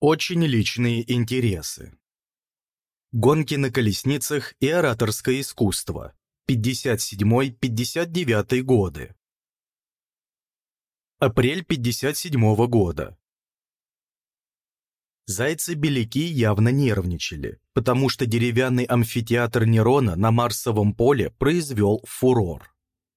Очень личные интересы. Гонки на колесницах и ораторское искусство. 57-59 годы. Апрель 57 года. Зайцы-беляки явно нервничали, потому что деревянный амфитеатр Нерона на Марсовом поле произвел фурор.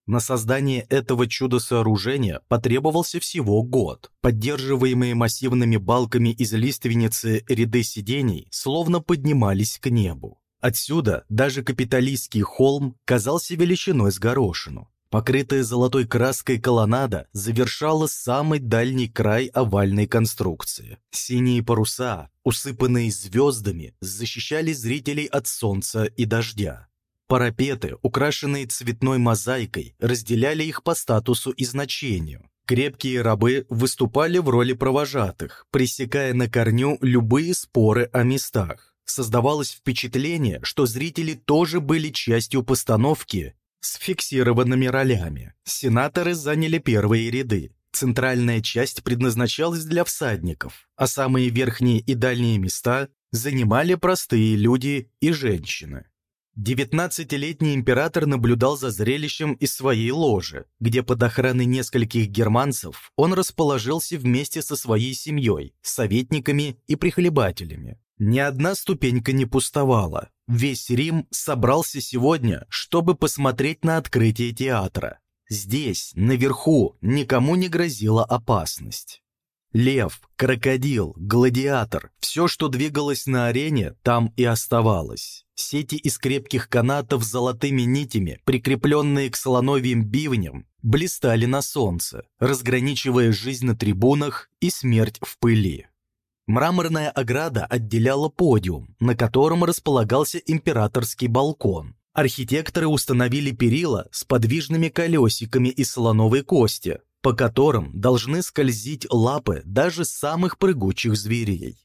На создание этого чудо-сооружения потребовался всего год. Поддерживаемые массивными балками из лиственницы ряды сидений словно поднимались к небу. Отсюда даже капиталистский холм казался величиной с горошину. Покрытая золотой краской колоннада завершала самый дальний край овальной конструкции. Синие паруса, усыпанные звездами, защищали зрителей от солнца и дождя. Парапеты, украшенные цветной мозаикой, разделяли их по статусу и значению. Крепкие рабы выступали в роли провожатых, пресекая на корню любые споры о местах. Создавалось впечатление, что зрители тоже были частью постановки с фиксированными ролями. Сенаторы заняли первые ряды. Центральная часть предназначалась для всадников, а самые верхние и дальние места занимали простые люди и женщины. Девятнадцатилетний император наблюдал за зрелищем из своей ложи, где под охраной нескольких германцев он расположился вместе со своей семьей, советниками и прихлебателями. Ни одна ступенька не пустовала. Весь Рим собрался сегодня, чтобы посмотреть на открытие театра. Здесь, наверху, никому не грозила опасность. Лев, крокодил, гладиатор – все, что двигалось на арене, там и оставалось. Сети из крепких канатов с золотыми нитями, прикрепленные к слоновьим бивням, блистали на солнце, разграничивая жизнь на трибунах и смерть в пыли. Мраморная ограда отделяла подиум, на котором располагался императорский балкон. Архитекторы установили перила с подвижными колесиками из слоновой кости, по которым должны скользить лапы даже самых прыгучих зверей.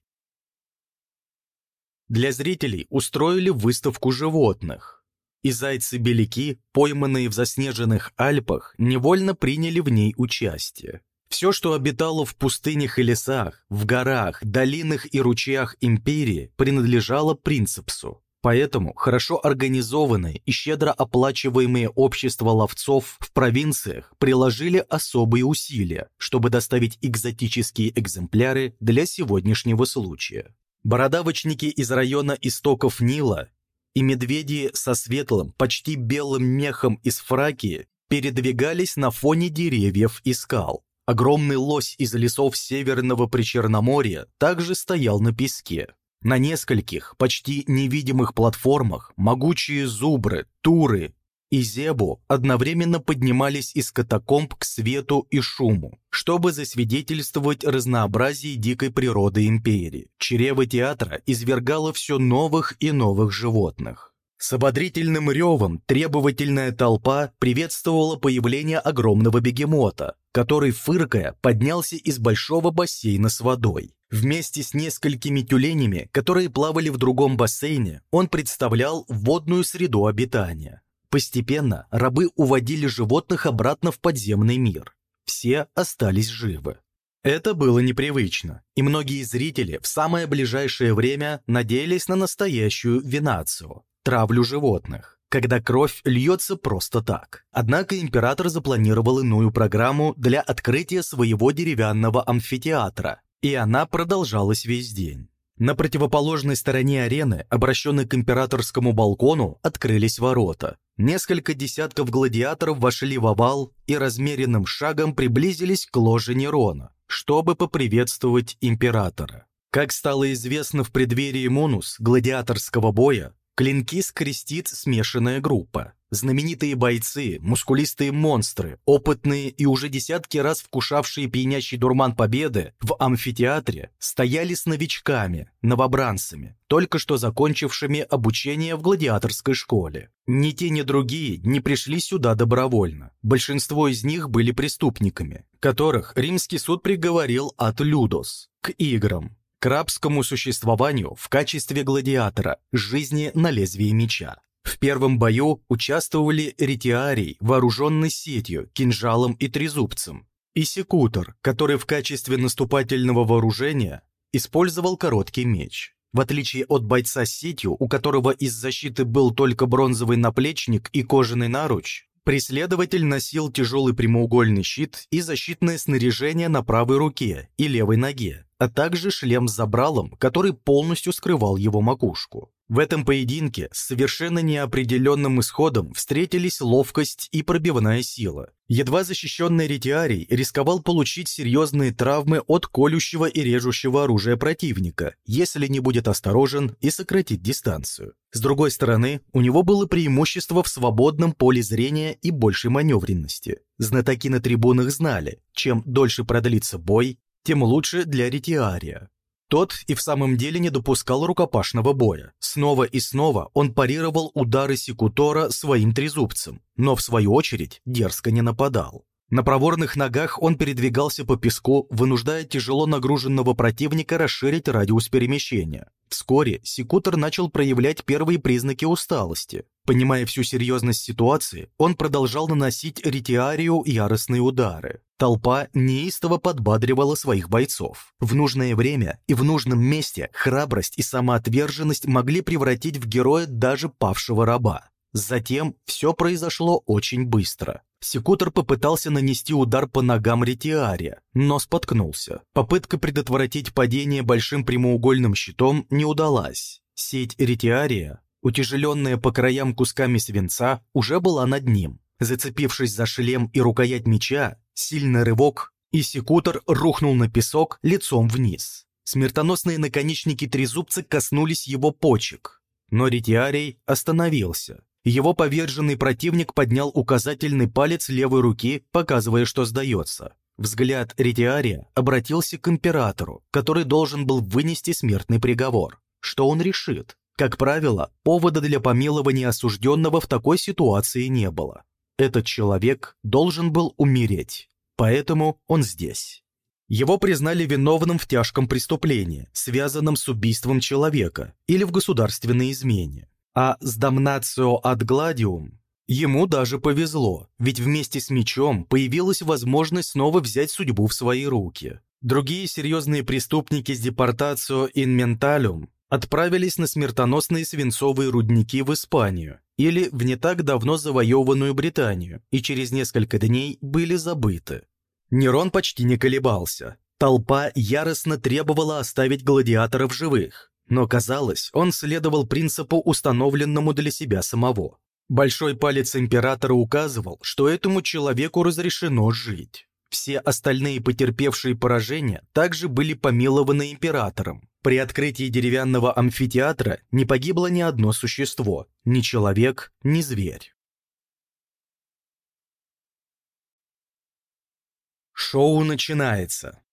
Для зрителей устроили выставку животных, и зайцы-беляки, пойманные в заснеженных Альпах, невольно приняли в ней участие. Все, что обитало в пустынях и лесах, в горах, долинах и ручьях империи, принадлежало принципсу. Поэтому хорошо организованные и щедро оплачиваемые общества ловцов в провинциях приложили особые усилия, чтобы доставить экзотические экземпляры для сегодняшнего случая. Бородавочники из района истоков Нила и медведи со светлым, почти белым мехом из Фракии передвигались на фоне деревьев и скал. Огромный лось из лесов Северного Причерноморья также стоял на песке. На нескольких, почти невидимых платформах могучие зубры, туры и зебу одновременно поднимались из катакомб к свету и шуму, чтобы засвидетельствовать разнообразие дикой природы империи. Чрево театра извергало все новых и новых животных. С ободрительным ревом требовательная толпа приветствовала появление огромного бегемота, который, фыркая, поднялся из большого бассейна с водой. Вместе с несколькими тюленями, которые плавали в другом бассейне, он представлял водную среду обитания. Постепенно рабы уводили животных обратно в подземный мир. Все остались живы. Это было непривычно, и многие зрители в самое ближайшее время надеялись на настоящую винацию травлю животных, когда кровь льется просто так. Однако император запланировал иную программу для открытия своего деревянного амфитеатра, и она продолжалась весь день. На противоположной стороне арены, обращенной к императорскому балкону, открылись ворота. Несколько десятков гладиаторов вошли в овал и размеренным шагом приблизились к ложе Нерона, чтобы поприветствовать императора. Как стало известно в преддверии Монус, гладиаторского боя, Клинки скрестит смешанная группа. Знаменитые бойцы, мускулистые монстры, опытные и уже десятки раз вкушавшие пьянящий дурман победы в амфитеатре стояли с новичками, новобранцами, только что закончившими обучение в гладиаторской школе. Ни те, ни другие не пришли сюда добровольно. Большинство из них были преступниками, которых римский суд приговорил от Людос к играм, к рабскому существованию в качестве гладиатора, жизни на лезвии меча. В первом бою участвовали ретиарий, вооруженный сетью, кинжалом и трезубцем, и секутор, который в качестве наступательного вооружения использовал короткий меч. В отличие от бойца с сетью, у которого из защиты был только бронзовый наплечник и кожаный наруч, преследователь носил тяжелый прямоугольный щит и защитное снаряжение на правой руке и левой ноге, а также шлем с забралом, который полностью скрывал его макушку. В этом поединке с совершенно неопределенным исходом встретились ловкость и пробивная сила. Едва защищенный ретиарий рисковал получить серьезные травмы от колющего и режущего оружия противника, если не будет осторожен и сократит дистанцию. С другой стороны, у него было преимущество в свободном поле зрения и большей маневренности. Знатоки на трибунах знали, чем дольше продлится бой, тем лучше для ретиария. Тот и в самом деле не допускал рукопашного боя. Снова и снова он парировал удары Секутора своим трезубцем, но в свою очередь дерзко не нападал. На проворных ногах он передвигался по песку, вынуждая тяжело нагруженного противника расширить радиус перемещения. Вскоре Секутор начал проявлять первые признаки усталости. Понимая всю серьезность ситуации, он продолжал наносить ретиарию яростные удары. Толпа неистово подбадривала своих бойцов. В нужное время и в нужном месте храбрость и самоотверженность могли превратить в героя даже павшего раба. Затем все произошло очень быстро. Секутор попытался нанести удар по ногам ретиария, но споткнулся. Попытка предотвратить падение большим прямоугольным щитом не удалась. Сеть ретиария, утяжеленная по краям кусками свинца, уже была над ним. Зацепившись за шлем и рукоять меча, сильный рывок, и секутор рухнул на песок лицом вниз. Смертоносные наконечники трезубца коснулись его почек, но ретиарий остановился. Его поверженный противник поднял указательный палец левой руки, показывая, что сдается. Взгляд Ретиария обратился к императору, который должен был вынести смертный приговор. Что он решит? Как правило, повода для помилования осужденного в такой ситуации не было. Этот человек должен был умереть, поэтому он здесь. Его признали виновным в тяжком преступлении, связанном с убийством человека или в государственной измене. А с Damnatio ad Gladium ему даже повезло, ведь вместе с мечом появилась возможность снова взять судьбу в свои руки. Другие серьезные преступники с депортацио in отправились на смертоносные свинцовые рудники в Испанию или в не так давно завоеванную Британию и через несколько дней были забыты. Нерон почти не колебался. Толпа яростно требовала оставить гладиаторов живых. Но, казалось, он следовал принципу, установленному для себя самого. Большой палец императора указывал, что этому человеку разрешено жить. Все остальные потерпевшие поражение также были помилованы императором. При открытии деревянного амфитеатра не погибло ни одно существо, ни человек, ни зверь. Шоу начинается.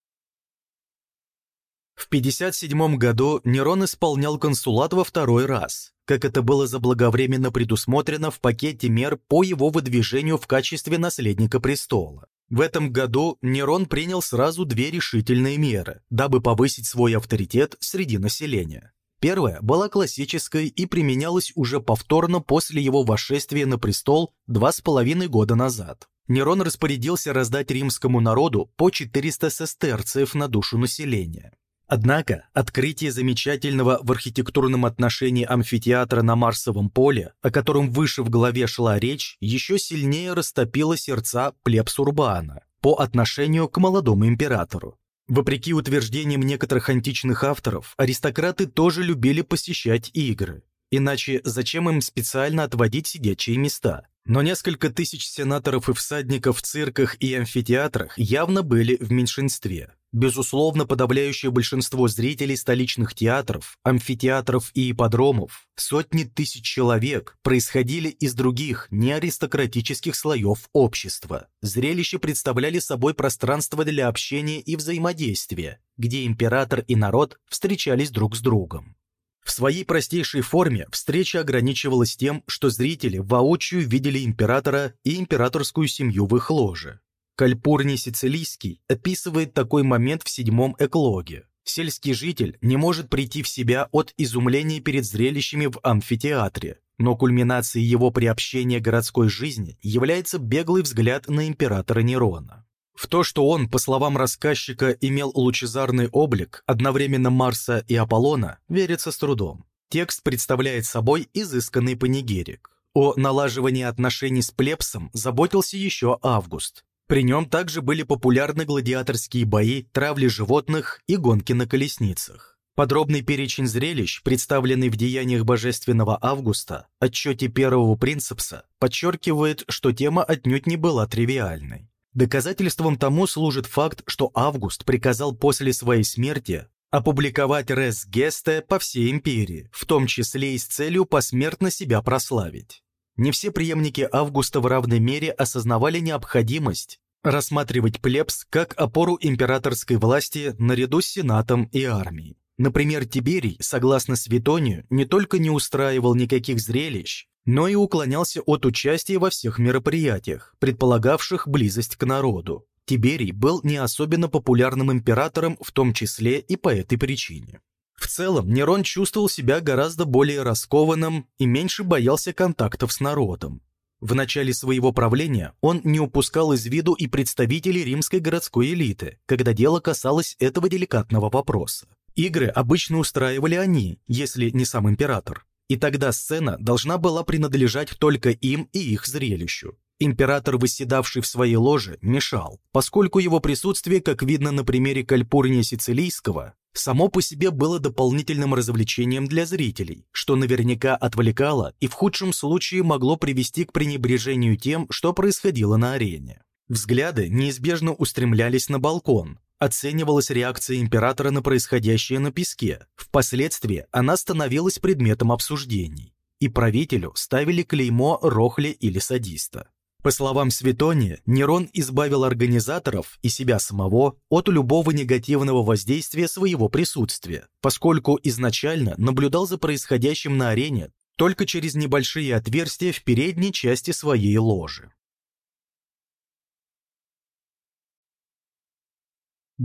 В 57 году Нерон исполнял консулат во второй раз, как это было заблаговременно предусмотрено в пакете мер по его выдвижению в качестве наследника престола. В этом году Нерон принял сразу две решительные меры, дабы повысить свой авторитет среди населения. Первая была классической и применялась уже повторно после его восшествия на престол два с половиной года назад. Нерон распорядился раздать римскому народу по 400 сестерцев на душу населения. Однако открытие замечательного в архитектурном отношении амфитеатра на Марсовом поле, о котором выше в главе шла речь, еще сильнее растопило сердца плебс Урбана по отношению к молодому императору. Вопреки утверждениям некоторых античных авторов, аристократы тоже любили посещать игры. Иначе зачем им специально отводить сидячие места? Но несколько тысяч сенаторов и всадников в цирках и амфитеатрах явно были в меньшинстве. Безусловно, подавляющее большинство зрителей столичных театров, амфитеатров и ипподромов, сотни тысяч человек, происходили из других, неаристократических слоев общества. Зрелища представляли собой пространство для общения и взаимодействия, где император и народ встречались друг с другом. В своей простейшей форме встреча ограничивалась тем, что зрители воочию видели императора и императорскую семью в их ложе. Кальпурний Сицилийский описывает такой момент в седьмом эклоге. Сельский житель не может прийти в себя от изумления перед зрелищами в амфитеатре, но кульминацией его приобщения городской жизни является беглый взгляд на императора Нерона. В то, что он, по словам рассказчика, имел лучезарный облик одновременно Марса и Аполлона, верится с трудом. Текст представляет собой изысканный панигерик. О налаживании отношений с плебсом заботился еще Август. При нем также были популярны гладиаторские бои, травли животных и гонки на колесницах. Подробный перечень зрелищ, представленный в деяниях Божественного Августа, отчете первого принципса, подчеркивает, что тема отнюдь не была тривиальной. Доказательством тому служит факт, что Август приказал после своей смерти опубликовать Рес Гесте по всей империи, в том числе и с целью посмертно себя прославить. Не все преемники Августа в равной мере осознавали необходимость рассматривать плебс как опору императорской власти наряду с сенатом и армией. Например, Тиберий, согласно Светонию, не только не устраивал никаких зрелищ, но и уклонялся от участия во всех мероприятиях, предполагавших близость к народу. Тиберий был не особенно популярным императором, в том числе и по этой причине. В целом, Нерон чувствовал себя гораздо более раскованным и меньше боялся контактов с народом. В начале своего правления он не упускал из виду и представителей римской городской элиты, когда дело касалось этого деликатного вопроса. Игры обычно устраивали они, если не сам император. И тогда сцена должна была принадлежать только им и их зрелищу. Император, восседавший в своей ложе, мешал, поскольку его присутствие, как видно на примере Кальпурния Сицилийского, само по себе было дополнительным развлечением для зрителей, что наверняка отвлекало и в худшем случае могло привести к пренебрежению тем, что происходило на арене. Взгляды неизбежно устремлялись на балкон, оценивалась реакция императора на происходящее на песке. Впоследствии она становилась предметом обсуждений, и правителю ставили клеймо рохли или садиста. По словам Светония, Нерон избавил организаторов и себя самого от любого негативного воздействия своего присутствия, поскольку изначально наблюдал за происходящим на арене только через небольшие отверстия в передней части своей ложи.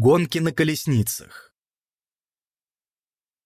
Гонки на колесницах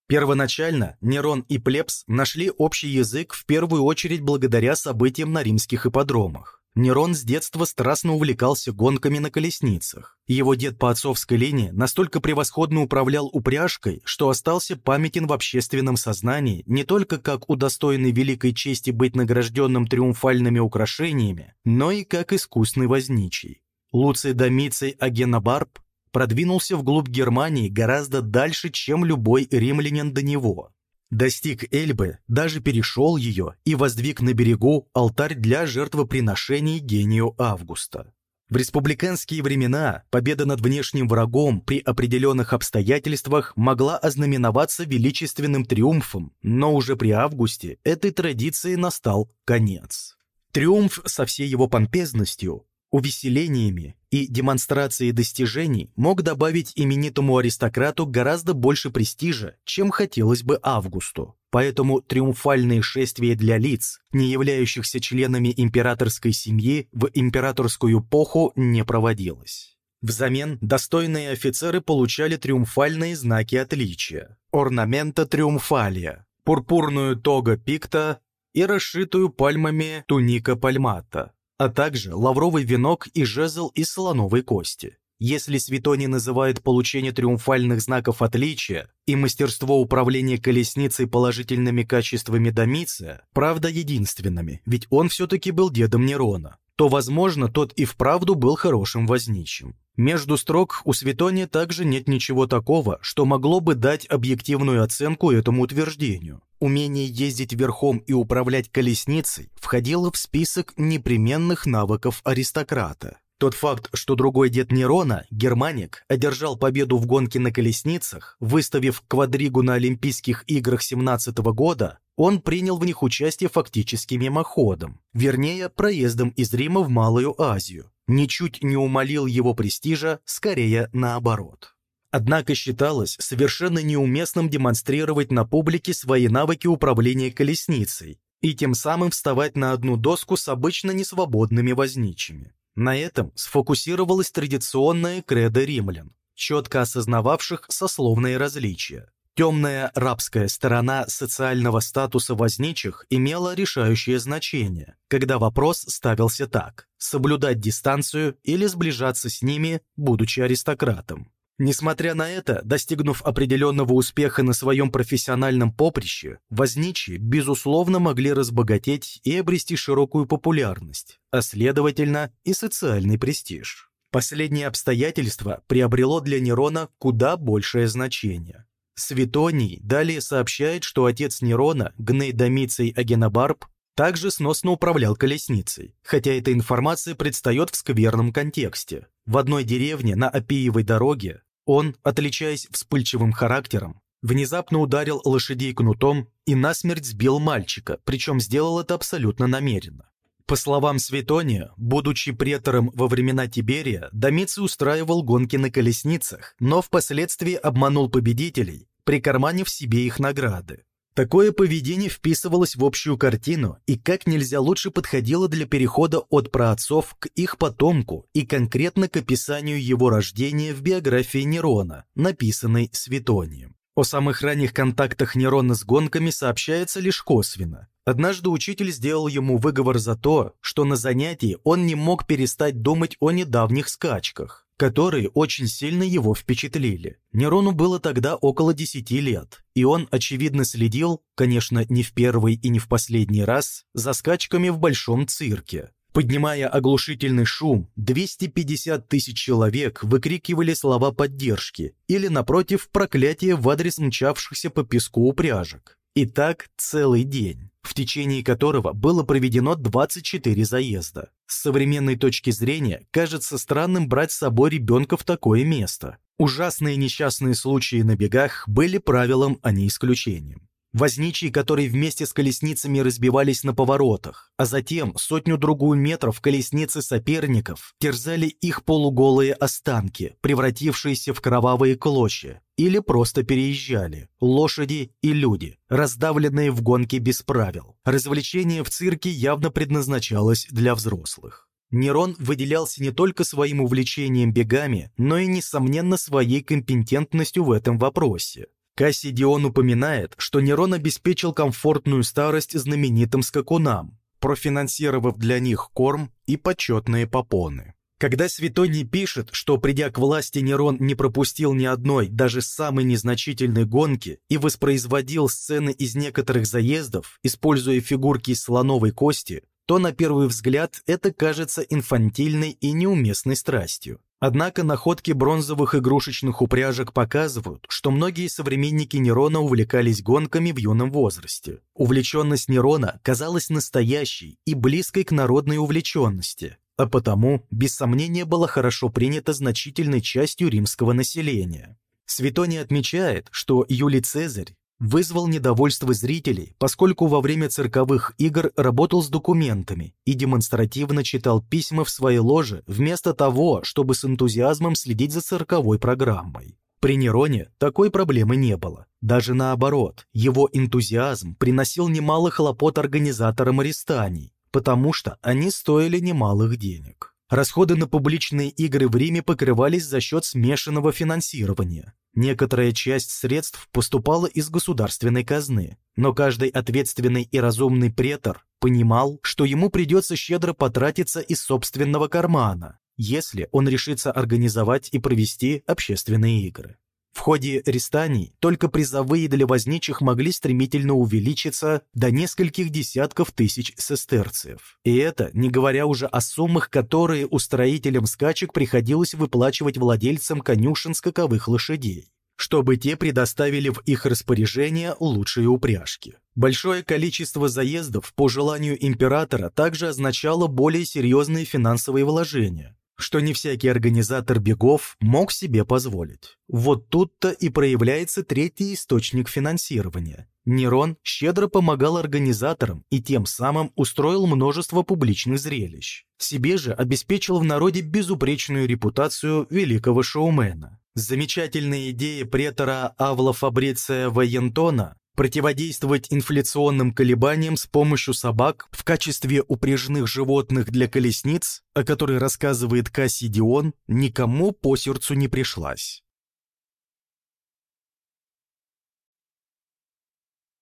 Первоначально Нерон и Плебс нашли общий язык в первую очередь благодаря событиям на римских ипподромах. Нерон с детства страстно увлекался гонками на колесницах. Его дед по отцовской линии настолько превосходно управлял упряжкой, что остался памятен в общественном сознании не только как удостоенный великой чести быть награжденным триумфальными украшениями, но и как искусный возничий. Луций Домиций Агенобарб продвинулся вглубь Германии гораздо дальше, чем любой римлянин до него. Достиг Эльбы, даже перешел ее и воздвиг на берегу алтарь для жертвоприношений гению Августа. В республиканские времена победа над внешним врагом при определенных обстоятельствах могла ознаменоваться величественным триумфом, но уже при Августе этой традиции настал конец. Триумф со всей его помпезностью увеселениями и демонстрацией достижений мог добавить именитому аристократу гораздо больше престижа, чем хотелось бы Августу. Поэтому триумфальные шествия для лиц, не являющихся членами императорской семьи, в императорскую эпоху не проводилось. Взамен достойные офицеры получали триумфальные знаки отличия, орнамента триумфалия, пурпурную тога пикта и расшитую пальмами туника пальмата, а также лавровый венок и жезл из слоновой кости. Если Светоний называет получение триумфальных знаков отличия и мастерство управления колесницей положительными качествами Домиция, правда единственными, ведь он все-таки был дедом Нерона, то, возможно, тот и вправду был хорошим возничим. Между строк у Светония также нет ничего такого, что могло бы дать объективную оценку этому утверждению. Умение ездить верхом и управлять колесницей входило в список непременных навыков аристократа. Тот факт, что другой дед Нерона, германик, одержал победу в гонке на колесницах, выставив квадригу на Олимпийских играх 17 года, он принял в них участие фактически мимоходом, вернее, проездом из Рима в Малую Азию. Ничуть не умолил его престижа, скорее наоборот. Однако считалось совершенно неуместным демонстрировать на публике свои навыки управления колесницей и тем самым вставать на одну доску с обычно несвободными возничими. На этом сфокусировалась традиционная кредо римлян, четко осознававших сословные различия. Темная рабская сторона социального статуса возничих имела решающее значение, когда вопрос ставился так – соблюдать дистанцию или сближаться с ними, будучи аристократом. Несмотря на это, достигнув определенного успеха на своем профессиональном поприще, возничие, безусловно, могли разбогатеть и обрести широкую популярность, а следовательно и социальный престиж. Последнее обстоятельство приобрело для Нерона куда большее значение. Светоний далее сообщает, что отец Нерона, Гней Домиций Агенобарб, также сносно управлял колесницей, хотя эта информация предстает в скверном контексте. В одной деревне на Апиевой дороге он, отличаясь вспыльчивым характером, внезапно ударил лошадей кнутом и насмерть сбил мальчика, причем сделал это абсолютно намеренно. По словам Светония, будучи претором во времена Тиберия, Домиций устраивал гонки на колесницах, но впоследствии обманул победителей, прикарманив себе их награды. Такое поведение вписывалось в общую картину и как нельзя лучше подходило для перехода от праотцов к их потомку и конкретно к описанию его рождения в биографии Нерона, написанной Светонием. О самых ранних контактах Нерона с гонками сообщается лишь косвенно. Однажды учитель сделал ему выговор за то, что на занятии он не мог перестать думать о недавних скачках которые очень сильно его впечатлили. Нерону было тогда около 10 лет, и он, очевидно, следил, конечно, не в первый и не в последний раз, за скачками в большом цирке. Поднимая оглушительный шум, 250 тысяч человек выкрикивали слова поддержки или, напротив, проклятие в адрес мчавшихся по песку упряжек. И так целый день в течение которого было проведено 24 заезда. С современной точки зрения, кажется странным брать с собой ребенка в такое место. Ужасные несчастные случаи на бегах были правилом, а не исключением. Возничие, которые вместе с колесницами разбивались на поворотах, а затем сотню-другую метров колесницы соперников терзали их полуголые останки, превратившиеся в кровавые клочья, или просто переезжали, лошади и люди, раздавленные в гонке без правил. Развлечение в цирке явно предназначалось для взрослых. Нерон выделялся не только своим увлечением бегами, но и, несомненно, своей компетентностью в этом вопросе. Кассидион упоминает, что Нерон обеспечил комфортную старость знаменитым скакунам, профинансировав для них корм и почетные попоны. Когда Светоний пишет, что, придя к власти, Нерон не пропустил ни одной, даже самой незначительной гонки и воспроизводил сцены из некоторых заездов, используя фигурки из слоновой кости, то на первый взгляд это кажется инфантильной и неуместной страстью. Однако находки бронзовых игрушечных упряжек показывают, что многие современники Нерона увлекались гонками в юном возрасте. Увлеченность Нерона казалась настоящей и близкой к народной увлеченности, а потому, без сомнения, была хорошо принята значительной частью римского населения. Светоний отмечает, что Юлий Цезарь вызвал недовольство зрителей, поскольку во время цирковых игр работал с документами и демонстративно читал письма в своей ложе вместо того, чтобы с энтузиазмом следить за цирковой программой. При Нероне такой проблемы не было. Даже наоборот, его энтузиазм приносил немало хлопот организаторам арестаний, потому что они стоили немалых денег. Расходы на публичные игры в Риме покрывались за счет смешанного финансирования. Некоторая часть средств поступала из государственной казны, но каждый ответственный и разумный претор понимал, что ему придется щедро потратиться из собственного кармана, если он решится организовать и провести общественные игры. Ходе рестаний только призовые для возничих могли стремительно увеличиться до нескольких десятков тысяч сестерциев. И это не говоря уже о суммах, которые устроителям скачек приходилось выплачивать владельцам конюшен скаковых лошадей чтобы те предоставили в их распоряжение лучшие упряжки. Большое количество заездов по желанию императора также означало более серьезные финансовые вложения, что не всякий организатор бегов мог себе позволить. Вот тут-то и проявляется третий источник финансирования. Нерон щедро помогал организаторам и тем самым устроил множество публичных зрелищ. Себе же обеспечил в народе безупречную репутацию великого шоумена. Замечательная идея претора Авла Фабриция Вайентона противодействовать инфляционным колебаниям с помощью собак в качестве упряжных животных для колесниц, о которой рассказывает Кассидион, никому по сердцу не пришлась.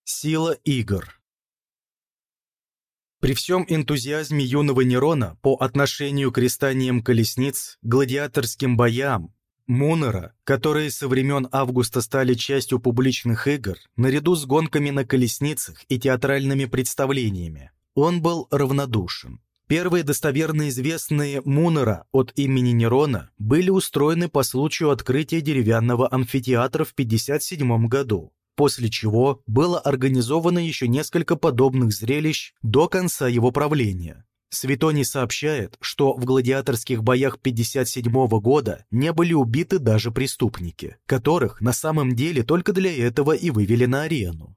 Сила игр При всем энтузиазме юного Нерона по отношению к рестаниям колесниц, гладиаторским боям, Мунера, которые со времен августа стали частью публичных игр, наряду с гонками на колесницах и театральными представлениями, он был равнодушен. Первые достоверно известные Мунера от имени Нерона были устроены по случаю открытия деревянного амфитеатра в 57 году, после чего было организовано еще несколько подобных зрелищ до конца его правления. Светоний сообщает, что в гладиаторских боях 57 года не были убиты даже преступники, которых на самом деле только для этого и вывели на арену.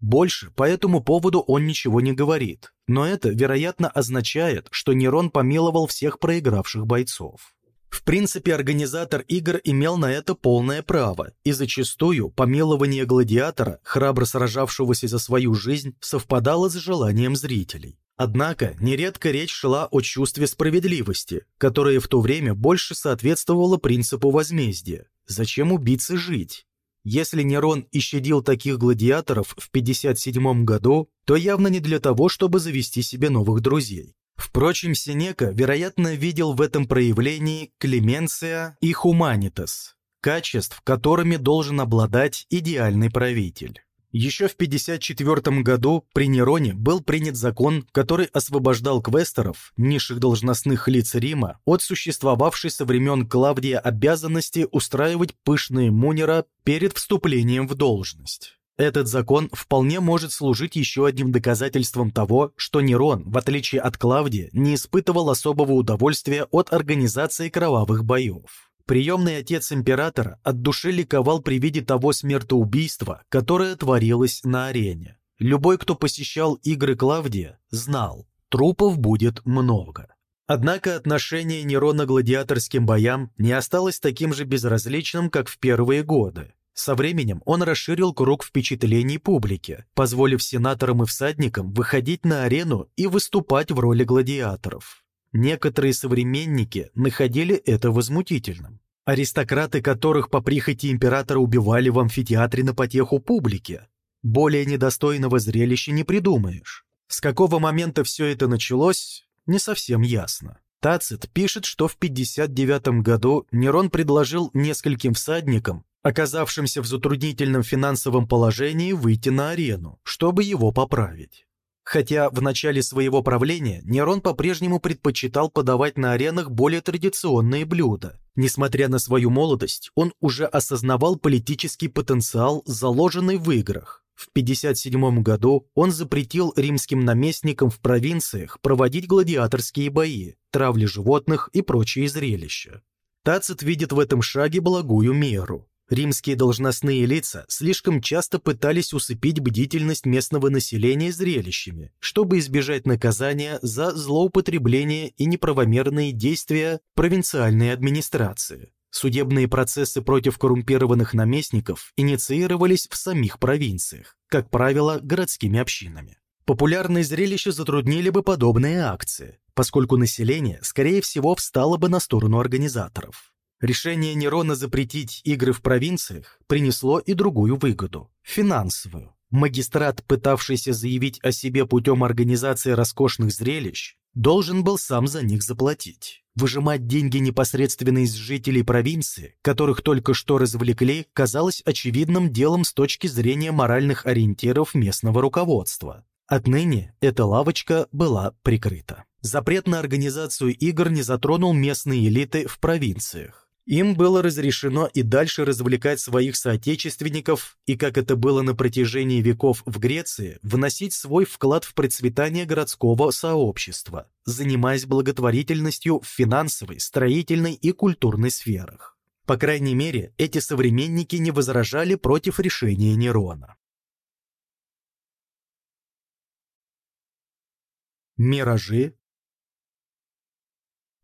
Больше по этому поводу он ничего не говорит, но это, вероятно, означает, что Нерон помиловал всех проигравших бойцов. В принципе, организатор игр имел на это полное право, и зачастую помилование гладиатора, храбро сражавшегося за свою жизнь, совпадало с желанием зрителей. Однако нередко речь шла о чувстве справедливости, которое в то время больше соответствовало принципу возмездия. Зачем убийце жить? Если Нерон и щадил таких гладиаторов в 57 году, то явно не для того, чтобы завести себе новых друзей. Впрочем, Сенека, вероятно, видел в этом проявлении клеменция и хуманитас, качеств, которыми должен обладать идеальный правитель. Еще в 54 году при Нероне был принят закон, который освобождал квесторов, низших должностных лиц Рима, от существовавшей со времен Клавдия обязанности устраивать пышные мунера перед вступлением в должность. Этот закон вполне может служить еще одним доказательством того, что Нерон, в отличие от Клавдия, не испытывал особого удовольствия от организации кровавых боев. Приемный отец императора от души ликовал при виде того смертоубийства, которое творилось на арене. Любой, кто посещал игры Клавдия, знал, трупов будет много. Однако отношение Нерона к гладиаторским боям не осталось таким же безразличным, как в первые годы. Со временем он расширил круг впечатлений публики, позволив сенаторам и всадникам выходить на арену и выступать в роли гладиаторов. Некоторые современники находили это возмутительным. Аристократы, которых по прихоти императора убивали в амфитеатре на потеху публики. Более недостойного зрелища не придумаешь. С какого момента все это началось, не совсем ясно. Тацит пишет, что в 59 году Нерон предложил нескольким всадникам, оказавшимся в затруднительном финансовом положении, выйти на арену, чтобы его поправить. Хотя в начале своего правления Нерон по-прежнему предпочитал подавать на аренах более традиционные блюда. Несмотря на свою молодость, он уже осознавал политический потенциал, заложенный в играх. В 57 году он запретил римским наместникам в провинциях проводить гладиаторские бои, травли животных и прочие зрелища. Тацит видит в этом шаге благую меру. Римские должностные лица слишком часто пытались усыпить бдительность местного населения зрелищами, чтобы избежать наказания за злоупотребление и неправомерные действия провинциальной администрации. Судебные процессы против коррумпированных наместников инициировались в самих провинциях, как правило, городскими общинами. Популярные зрелища затруднили бы подобные акции, поскольку население, скорее всего, встало бы на сторону организаторов. Решение Нерона запретить игры в провинциях принесло и другую выгоду – финансовую. Магистрат, пытавшийся заявить о себе путем организации роскошных зрелищ, должен был сам за них заплатить. Выжимать деньги непосредственно из жителей провинции, которых только что развлекли, казалось очевидным делом с точки зрения моральных ориентиров местного руководства. Отныне эта лавочка была прикрыта. Запрет на организацию игр не затронул местные элиты в провинциях. Им было разрешено и дальше развлекать своих соотечественников и, как это было на протяжении веков в Греции, вносить свой вклад в процветание городского сообщества, занимаясь благотворительностью в финансовой, строительной и культурной сферах. По крайней мере, эти современники не возражали против решения Нерона. Миражи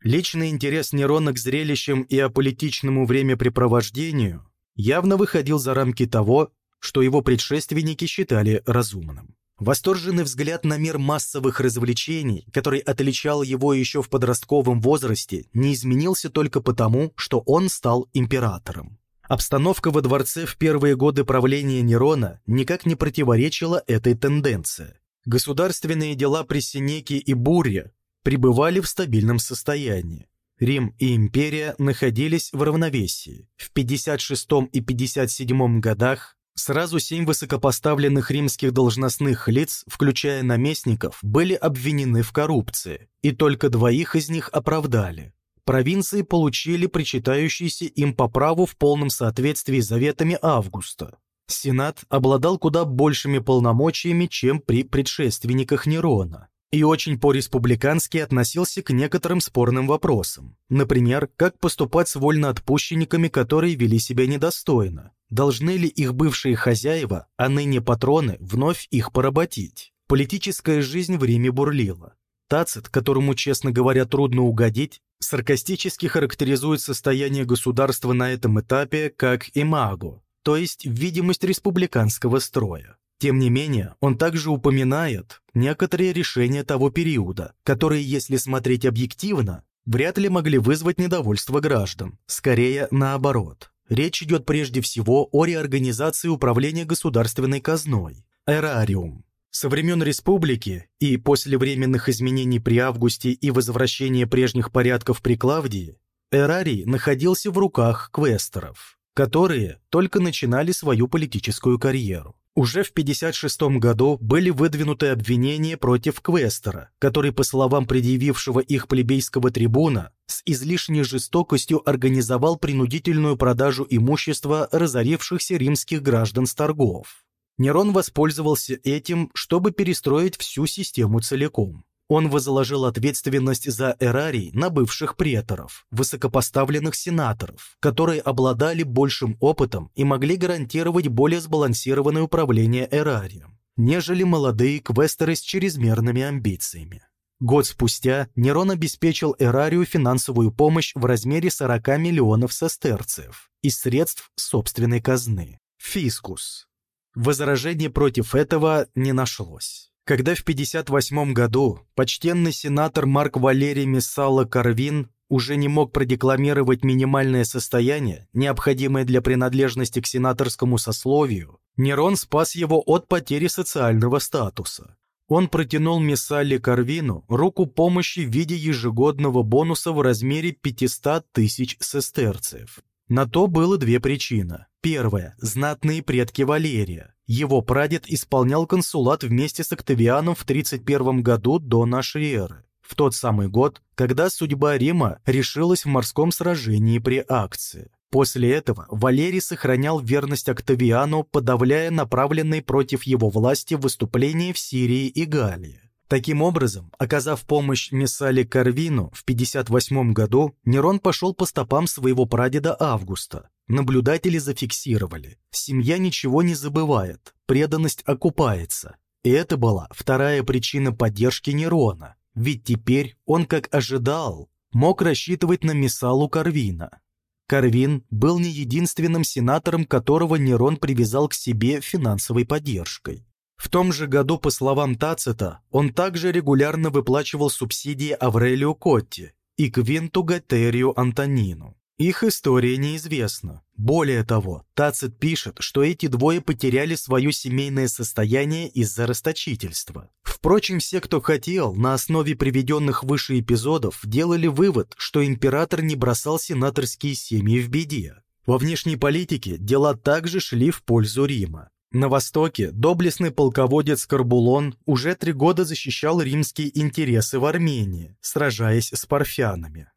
Личный интерес Нерона к зрелищам и аполитичному времяпрепровождению явно выходил за рамки того, что его предшественники считали разумным. Восторженный взгляд на мир массовых развлечений, который отличал его еще в подростковом возрасте, не изменился только потому, что он стал императором. Обстановка во дворце в первые годы правления Нерона никак не противоречила этой тенденции. Государственные дела при Синеке и Бурре пребывали в стабильном состоянии. Рим и империя находились в равновесии. В 56 и 57 годах сразу семь высокопоставленных римских должностных лиц, включая наместников, были обвинены в коррупции, и только двоих из них оправдали. Провинции получили причитающиеся им по праву в полном соответствии с заветами Августа. Сенат обладал куда большими полномочиями, чем при предшественниках Нерона, и очень по-республикански относился к некоторым спорным вопросам. Например, как поступать с вольноотпущенниками, которые вели себя недостойно. Должны ли их бывшие хозяева, а ныне патроны, вновь их поработить? Политическая жизнь в Риме бурлила. Тацит, которому, честно говоря, трудно угодить, саркастически характеризует состояние государства на этом этапе как имаго, то есть видимость республиканского строя. Тем не менее, он также упоминает некоторые решения того периода, которые, если смотреть объективно, вряд ли могли вызвать недовольство граждан. Скорее, наоборот. Речь идет прежде всего о реорганизации управления государственной казной, эрариум. Со времен республики и после временных изменений при Августе и возвращения прежних порядков при Клавдии, эрарий находился в руках квесторов, которые только начинали свою политическую карьеру. Уже в 56 году были выдвинуты обвинения против Квестера, который, по словам предъявившего их плебейского трибуна, с излишней жестокостью организовал принудительную продажу имущества разорившихся римских граждан с торгов. Нерон воспользовался этим, чтобы перестроить всю систему целиком. Он возложил ответственность за эрарий на бывших преторов, высокопоставленных сенаторов, которые обладали большим опытом и могли гарантировать более сбалансированное управление эрарием, нежели молодые квестеры с чрезмерными амбициями. Год спустя Нерон обеспечил эрарию финансовую помощь в размере 40 миллионов сестерцев из средств собственной казны. Фискус. Возражений против этого не нашлось. Когда в 1958 году почтенный сенатор Марк Валерий Мессала Карвин уже не мог продекламировать минимальное состояние, необходимое для принадлежности к сенаторскому сословию, Нерон спас его от потери социального статуса. Он протянул Мессале Карвину руку помощи в виде ежегодного бонуса в размере 500 тысяч сестерцев. На то было две причины. Первая – знатные предки Валерия. Его прадед исполнял консулат вместе с Октавианом в 31 году до нашей эры, в тот самый год, когда судьба Рима решилась в морском сражении при акции. После этого Валерий сохранял верность Октавиану, подавляя направленные против его власти выступления в Сирии и Галлии. Таким образом, оказав помощь Мессале Карвину в 58 году, Нерон пошел по стопам своего прадеда Августа. Наблюдатели зафиксировали. Семья ничего не забывает, преданность окупается. И это была вторая причина поддержки Нерона. Ведь теперь он, как ожидал, мог рассчитывать на Мессалу Карвина. Карвин был не единственным сенатором, которого Нерон привязал к себе финансовой поддержкой. В том же году, по словам Тацита, он также регулярно выплачивал субсидии Аврелию Котти и Квинту Гатерию Антонину. Их история неизвестна. Более того, Тацит пишет, что эти двое потеряли свое семейное состояние из-за расточительства. Впрочем, все, кто хотел, на основе приведенных выше эпизодов, делали вывод, что император не бросал сенаторские семьи в беде. Во внешней политике дела также шли в пользу Рима. На востоке доблестный полководец Карбулон уже три года защищал римские интересы в Армении, сражаясь с парфянами.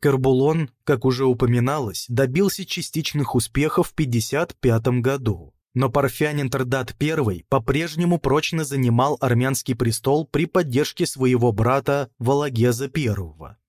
Карбулон, как уже упоминалось, добился частичных успехов в 55 году. Но парфянин Трдат I по-прежнему прочно занимал армянский престол при поддержке своего брата Валагеза I.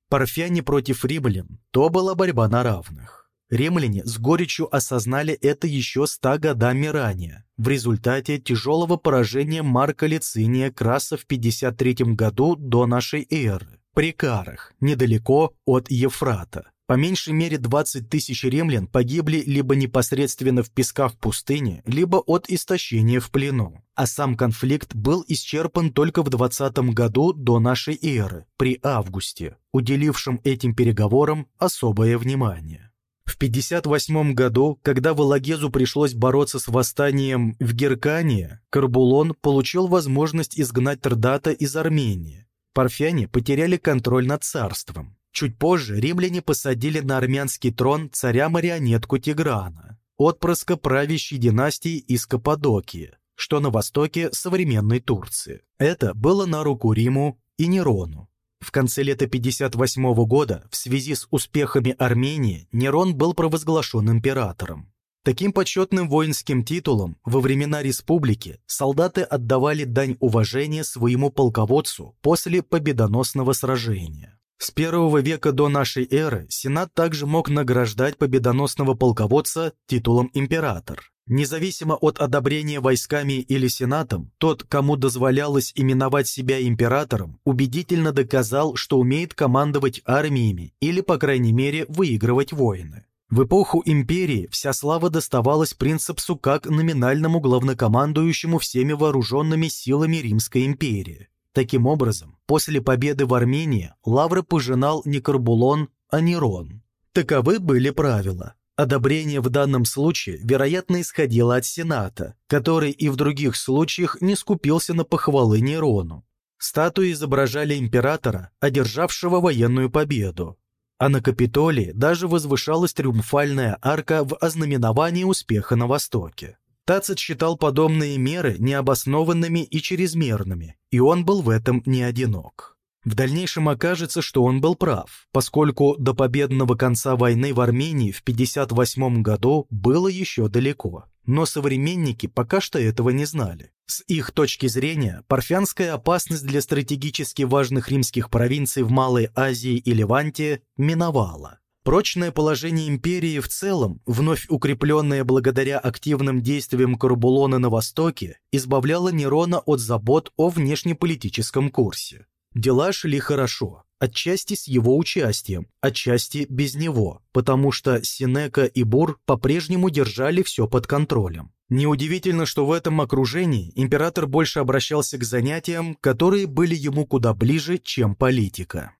Парфяне против римлян – то была борьба на равных. Римляне с горечью осознали это еще ста годами ранее, в результате тяжелого поражения Марка Лициния Краса в 53 году до нашей эры, при Карах, недалеко от Ефрата. По меньшей мере 20 тысяч римлян погибли либо непосредственно в песках пустыни, либо от истощения в плену. А сам конфликт был исчерпан только в 20 году до нашей эры, при Августе, уделившем этим переговорам особое внимание. В 58 году, когда Валагезу пришлось бороться с восстанием в Геркании, Карбулон получил возможность изгнать Трдата из Армении. Парфяне потеряли контроль над царством. Чуть позже римляне посадили на армянский трон царя-марионетку Тиграна, отпрыска правящей династии из Каппадокии, что на востоке современной Турции. Это было на руку Риму и Нерону. В конце лета 58 года в связи с успехами Армении Нерон был провозглашен императором. Таким почетным воинским титулом во времена республики солдаты отдавали дань уважения своему полководцу после победоносного сражения. С первого века до нашей эры Сенат также мог награждать победоносного полководца титулом император. Независимо от одобрения войсками или сенатом, тот, кому дозволялось именовать себя императором, убедительно доказал, что умеет командовать армиями или, по крайней мере, выигрывать войны. В эпоху империи вся слава доставалась принципсу как номинальному главнокомандующему всеми вооруженными силами Римской империи. Таким образом, после победы в Армении лавры пожинал не Карбулон, а Нерон. Таковы были правила. Одобрение в данном случае, вероятно, исходило от Сената, который и в других случаях не скупился на похвалы Нерону. Статуи изображали императора, одержавшего военную победу, а на Капитолии даже возвышалась триумфальная арка в ознаменовании успеха на Востоке. Тацит считал подобные меры необоснованными и чрезмерными, и он был в этом не одинок. В дальнейшем окажется, что он был прав, поскольку до победного конца войны в Армении в 1958 году было еще далеко. Но современники пока что этого не знали. С их точки зрения, парфянская опасность для стратегически важных римских провинций в Малой Азии и Леванте миновала. Прочное положение империи в целом, вновь укрепленное благодаря активным действиям Карбулона на Востоке, избавляло Нерона от забот о внешнеполитическом курсе. Дела шли хорошо, отчасти с его участием, отчасти без него, потому что Синека и Бур по-прежнему держали все под контролем. Неудивительно, что в этом окружении император больше обращался к занятиям, которые были ему куда ближе, чем политика.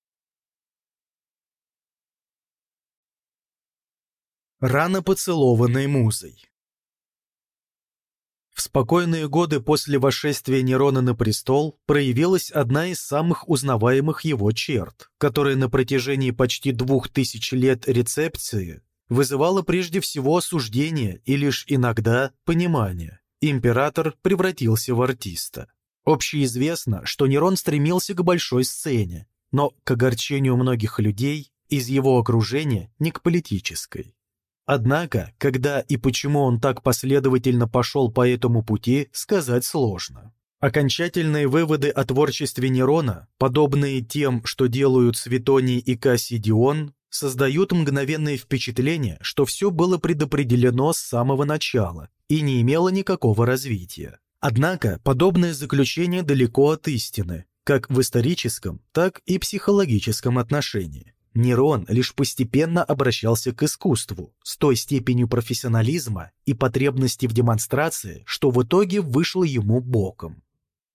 Рано поцелованной музой спокойные годы после восшествия Нерона на престол проявилась одна из самых узнаваемых его черт, которая на протяжении почти двух тысяч лет рецепции вызывала прежде всего осуждение и лишь иногда понимание. Император превратился в артиста. Общеизвестно, что Нерон стремился к большой сцене, но, к огорчению многих людей, из его окружения не к политической. Однако, когда и почему он так последовательно пошел по этому пути, сказать сложно. Окончательные выводы о творчестве Нерона, подобные тем, что делают Светоний и Кассидион, создают мгновенное впечатление, что все было предопределено с самого начала и не имело никакого развития. Однако подобное заключение далеко от истины, как в историческом, так и психологическом отношении. Нерон лишь постепенно обращался к искусству с той степенью профессионализма и потребности в демонстрации, что в итоге вышло ему боком.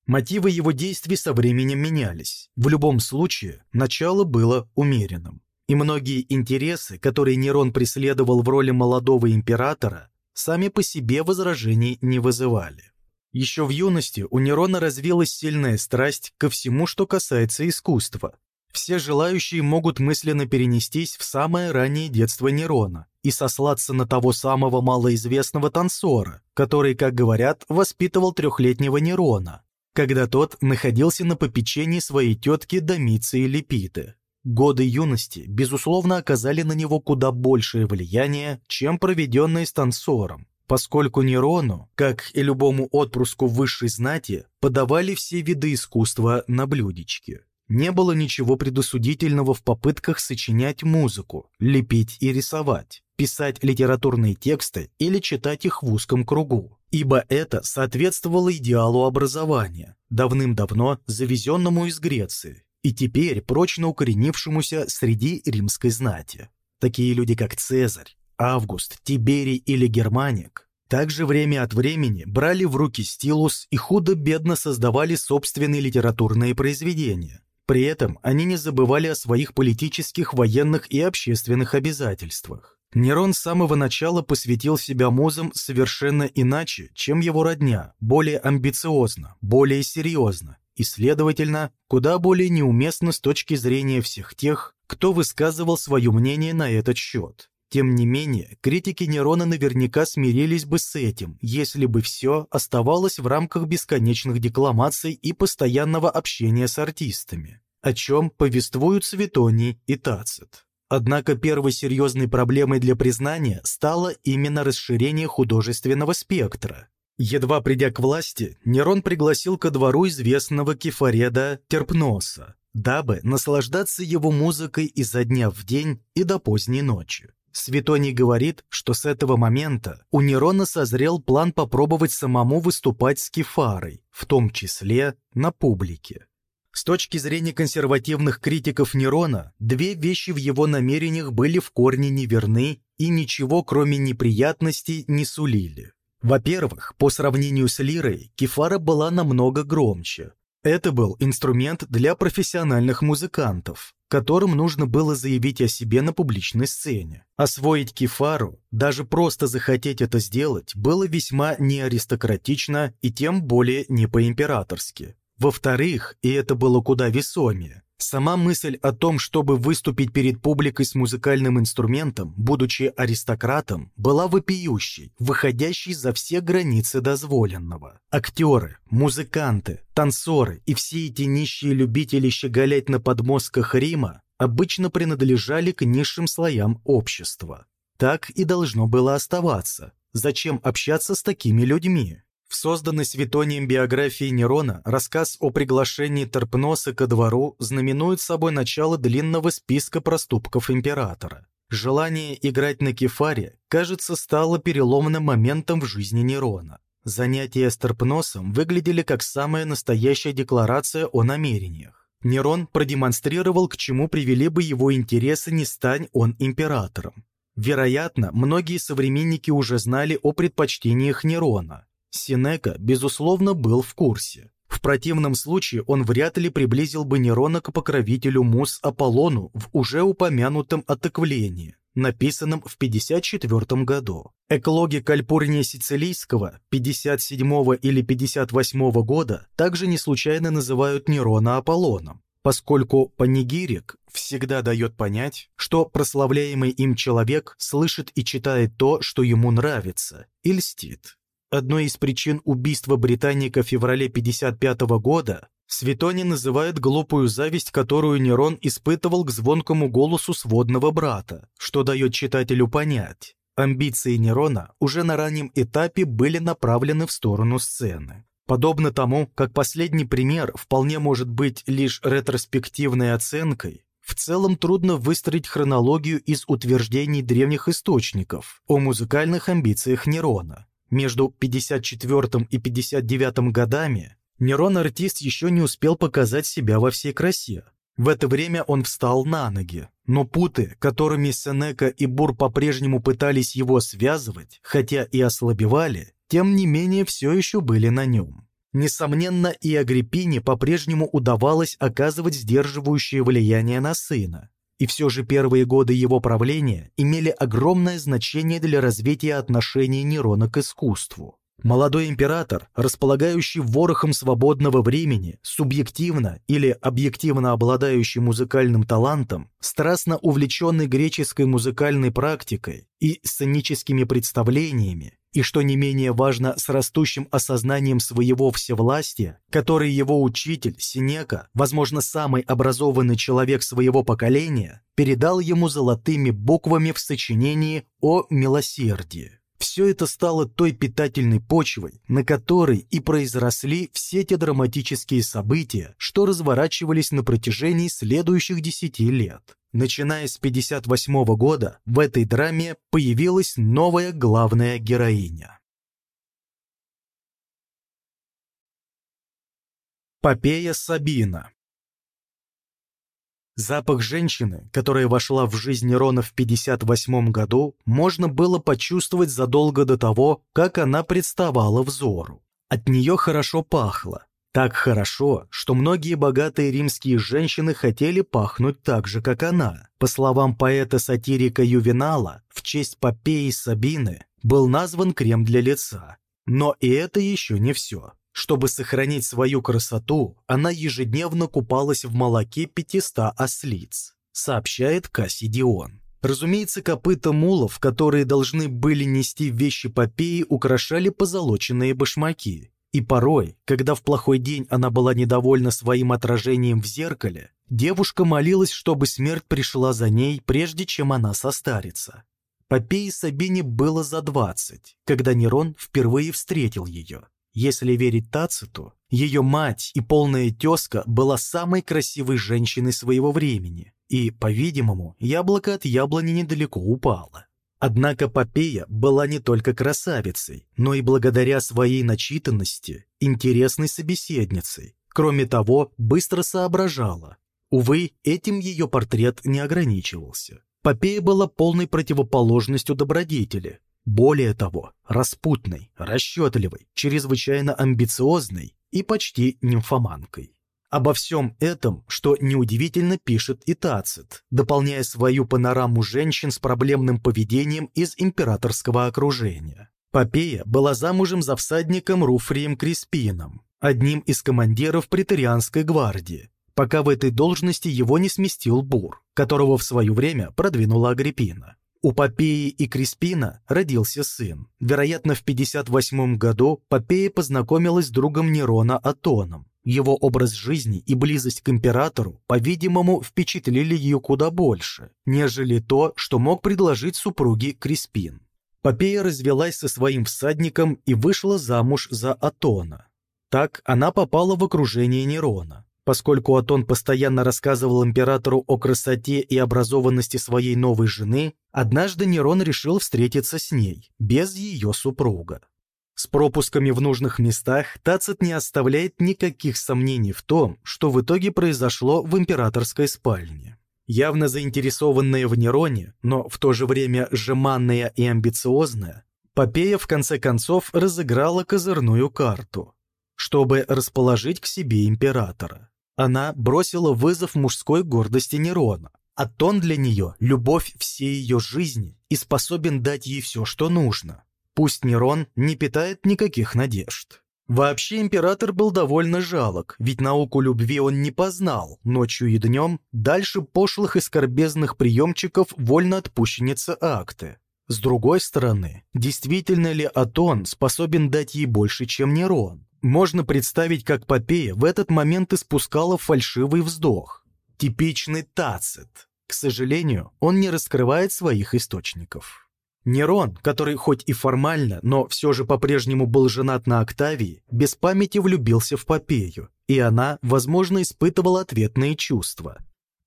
Мотивы его действий со временем менялись. В любом случае, начало было умеренным. И многие интересы, которые Нерон преследовал в роли молодого императора, сами по себе возражений не вызывали. Еще в юности у Нерона развилась сильная страсть ко всему, что касается искусства, все желающие могут мысленно перенестись в самое раннее детство Нерона и сослаться на того самого малоизвестного танцора, который, как говорят, воспитывал трехлетнего Нерона, когда тот находился на попечении своей тетки Домиции Лепиты. Годы юности, безусловно, оказали на него куда большее влияние, чем проведенные с танцором, поскольку Нерону, как и любому отпрыску высшей знати, подавали все виды искусства на блюдечке. Не было ничего предосудительного в попытках сочинять музыку, лепить и рисовать, писать литературные тексты или читать их в узком кругу, ибо это соответствовало идеалу образования, давным-давно завезенному из Греции и теперь прочно укоренившемуся среди римской знати. Такие люди, как Цезарь, Август, Тиберий или Германик, также время от времени брали в руки стилус и худо-бедно создавали собственные литературные произведения, при этом они не забывали о своих политических, военных и общественных обязательствах. Нерон с самого начала посвятил себя музам совершенно иначе, чем его родня, более амбициозно, более серьезно и, следовательно, куда более неуместно с точки зрения всех тех, кто высказывал свое мнение на этот счет. Тем не менее, критики Нерона наверняка смирились бы с этим, если бы все оставалось в рамках бесконечных декламаций и постоянного общения с артистами, о чем повествуют Светоний и Тацит. Однако первой серьезной проблемой для признания стало именно расширение художественного спектра. Едва придя к власти, Нерон пригласил ко двору известного кефареда Терпноса, дабы наслаждаться его музыкой изо дня в день и до поздней ночи. Светоний говорит, что с этого момента у Нерона созрел план попробовать самому выступать с кефарой, в том числе на публике. С точки зрения консервативных критиков Нерона, две вещи в его намерениях были в корне неверны и ничего, кроме неприятностей, не сулили. Во-первых, по сравнению с лирой, кефара была намного громче. Это был инструмент для профессиональных музыкантов, которым нужно было заявить о себе на публичной сцене. Освоить кефару, даже просто захотеть это сделать, было весьма неаристократично и тем более не по-императорски. Во-вторых, и это было куда весомее, сама мысль о том, чтобы выступить перед публикой с музыкальным инструментом, будучи аристократом, была вопиющей, выходящей за все границы дозволенного. Актеры, музыканты, танцоры и все эти нищие любители щеголять на подмостках Рима обычно принадлежали к низшим слоям общества. Так и должно было оставаться. Зачем общаться с такими людьми? В созданной Светонием биографии Нерона рассказ о приглашении Терпноса ко двору знаменует собой начало длинного списка проступков императора. Желание играть на кефаре, кажется, стало переломным моментом в жизни Нерона. Занятия с Терпносом выглядели как самая настоящая декларация о намерениях. Нерон продемонстрировал, к чему привели бы его интересы, не стань он императором. Вероятно, многие современники уже знали о предпочтениях Нерона, Синека, безусловно, был в курсе. В противном случае он вряд ли приблизил бы Нерона к покровителю Мус Аполлону в уже упомянутом отыквлении, написанном в 54 году. Эклоги Кальпурния Сицилийского 57 или 58 года также не случайно называют Нерона Аполлоном, поскольку панигирик всегда дает понять, что прославляемый им человек слышит и читает то, что ему нравится, и льстит. Одной из причин убийства британника в феврале 55 года Светони называет глупую зависть, которую Нерон испытывал к звонкому голосу сводного брата, что дает читателю понять. Амбиции Нерона уже на раннем этапе были направлены в сторону сцены. Подобно тому, как последний пример вполне может быть лишь ретроспективной оценкой, в целом трудно выстроить хронологию из утверждений древних источников о музыкальных амбициях Нерона. Между 54 и 59 годами Нерон-артист еще не успел показать себя во всей красе. В это время он встал на ноги, но путы, которыми Сенека и Бур по-прежнему пытались его связывать, хотя и ослабевали, тем не менее все еще были на нем. Несомненно, и Агриппине по-прежнему удавалось оказывать сдерживающее влияние на сына, и все же первые годы его правления имели огромное значение для развития отношений Нерона к искусству. Молодой император, располагающий ворохом свободного времени, субъективно или объективно обладающий музыкальным талантом, страстно увлеченный греческой музыкальной практикой и сценическими представлениями, и, что не менее важно, с растущим осознанием своего всевластия, который его учитель, Синека, возможно, самый образованный человек своего поколения, передал ему золотыми буквами в сочинении о милосердии. Все это стало той питательной почвой, на которой и произросли все те драматические события, что разворачивались на протяжении следующих десяти лет. Начиная с 58 года в этой драме появилась новая главная героиня. Попея Сабина Запах женщины, которая вошла в жизнь Нерона в 58 году, можно было почувствовать задолго до того, как она представала взору. От нее хорошо пахло, Так хорошо, что многие богатые римские женщины хотели пахнуть так же, как она. По словам поэта-сатирика Ювенала, в честь Попеи Сабины был назван крем для лица. Но и это еще не все. Чтобы сохранить свою красоту, она ежедневно купалась в молоке 500 ослиц, сообщает Кассидион. Разумеется, копыта мулов, которые должны были нести вещи Попеи, украшали позолоченные башмаки. И порой, когда в плохой день она была недовольна своим отражением в зеркале, девушка молилась, чтобы смерть пришла за ней, прежде чем она состарится. Попее Сабине было за двадцать, когда Нерон впервые встретил ее. Если верить Тациту, ее мать и полная тезка была самой красивой женщиной своего времени, и, по-видимому, яблоко от яблони недалеко упало. Однако Попея была не только красавицей, но и благодаря своей начитанности интересной собеседницей. Кроме того, быстро соображала. Увы, этим ее портрет не ограничивался. Попея была полной противоположностью добродетели. Более того, распутной, расчетливой, чрезвычайно амбициозной и почти нимфоманкой. Обо всем этом, что неудивительно, пишет и Тацит, дополняя свою панораму женщин с проблемным поведением из императорского окружения. Попея была замужем за всадником Руфрием Криспином, одним из командиров преторианской гвардии, пока в этой должности его не сместил Бур, которого в свое время продвинула Агриппина. У Попеи и Криспина родился сын. Вероятно, в 58 году Попея познакомилась с другом Нерона Атоном, его образ жизни и близость к императору, по-видимому, впечатлили ее куда больше, нежели то, что мог предложить супруге Криспин. Попея развелась со своим всадником и вышла замуж за Атона. Так она попала в окружение Нерона. Поскольку Атон постоянно рассказывал императору о красоте и образованности своей новой жены, однажды Нерон решил встретиться с ней, без ее супруга. С пропусками в нужных местах Тацит не оставляет никаких сомнений в том, что в итоге произошло в императорской спальне. Явно заинтересованная в Нероне, но в то же время жеманная и амбициозная, Попея в конце концов разыграла козырную карту, чтобы расположить к себе императора. Она бросила вызов мужской гордости Нерона, а тон для нее – любовь всей ее жизни и способен дать ей все, что нужно. Пусть Нерон не питает никаких надежд. Вообще император был довольно жалок, ведь науку любви он не познал ночью и днем, дальше пошлых и скорбезных приемчиков вольно отпущенница акты. С другой стороны, действительно ли Атон способен дать ей больше, чем Нерон? Можно представить, как Попея в этот момент испускала фальшивый вздох. Типичный Тацит. К сожалению, он не раскрывает своих источников. Нерон, который хоть и формально, но все же по-прежнему был женат на Октавии, без памяти влюбился в Попею, и она, возможно, испытывала ответные чувства.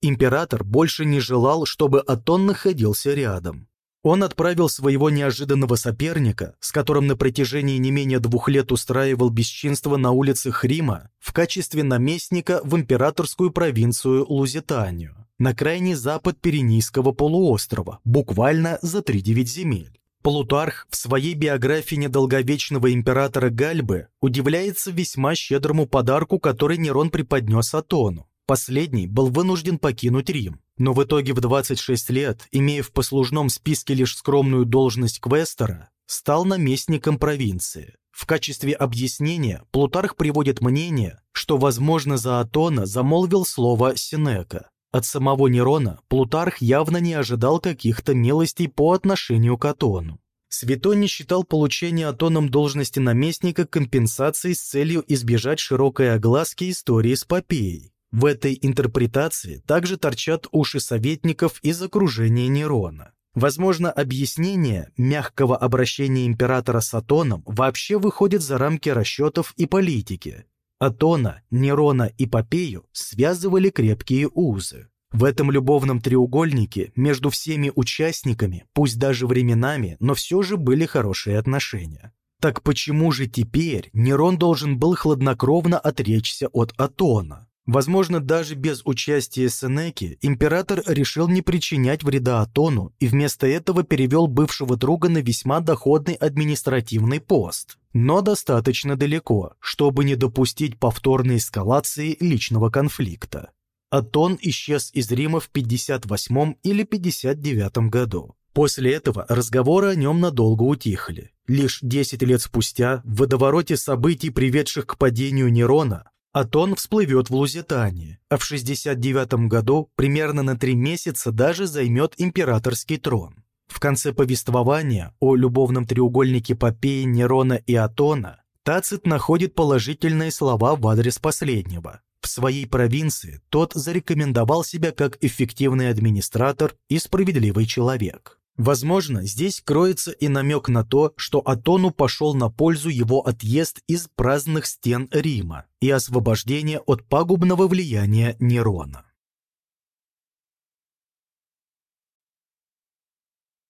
Император больше не желал, чтобы Атон находился рядом. Он отправил своего неожиданного соперника, с которым на протяжении не менее двух лет устраивал бесчинство на улицах Рима, в качестве наместника в императорскую провинцию Лузитанию на крайний запад Пиренейского полуострова, буквально за тридевять земель. Плутарх в своей биографии недолговечного императора Гальбы удивляется весьма щедрому подарку, который Нерон преподнес Атону. Последний был вынужден покинуть Рим, но в итоге в 26 лет, имея в послужном списке лишь скромную должность квестера, стал наместником провинции. В качестве объяснения Плутарх приводит мнение, что, возможно, за Атона замолвил слово Синека, от самого Нерона Плутарх явно не ожидал каких-то милостей по отношению к Атону. Святой не считал получение Атоном должности наместника компенсацией с целью избежать широкой огласки истории с Попеей. В этой интерпретации также торчат уши советников из окружения Нерона. Возможно, объяснение мягкого обращения императора с Атоном вообще выходит за рамки расчетов и политики, Атона, Нерона и Попею связывали крепкие узы. В этом любовном треугольнике между всеми участниками, пусть даже временами, но все же были хорошие отношения. Так почему же теперь Нерон должен был хладнокровно отречься от Атона? Возможно, даже без участия Сенеки император решил не причинять вреда Атону и вместо этого перевел бывшего друга на весьма доходный административный пост, но достаточно далеко, чтобы не допустить повторной эскалации личного конфликта. Атон исчез из Рима в 58 или 59 году. После этого разговоры о нем надолго утихли. Лишь 10 лет спустя, в водовороте событий, приведших к падению Нерона, Атон всплывет в Лузитании, а в 69 году примерно на три месяца даже займет императорский трон. В конце повествования о любовном треугольнике Попеи, Нерона и Атона Тацит находит положительные слова в адрес последнего. В своей провинции тот зарекомендовал себя как эффективный администратор и справедливый человек. Возможно, здесь кроется и намек на то, что Атону пошел на пользу его отъезд из праздных стен Рима и освобождение от пагубного влияния Нерона.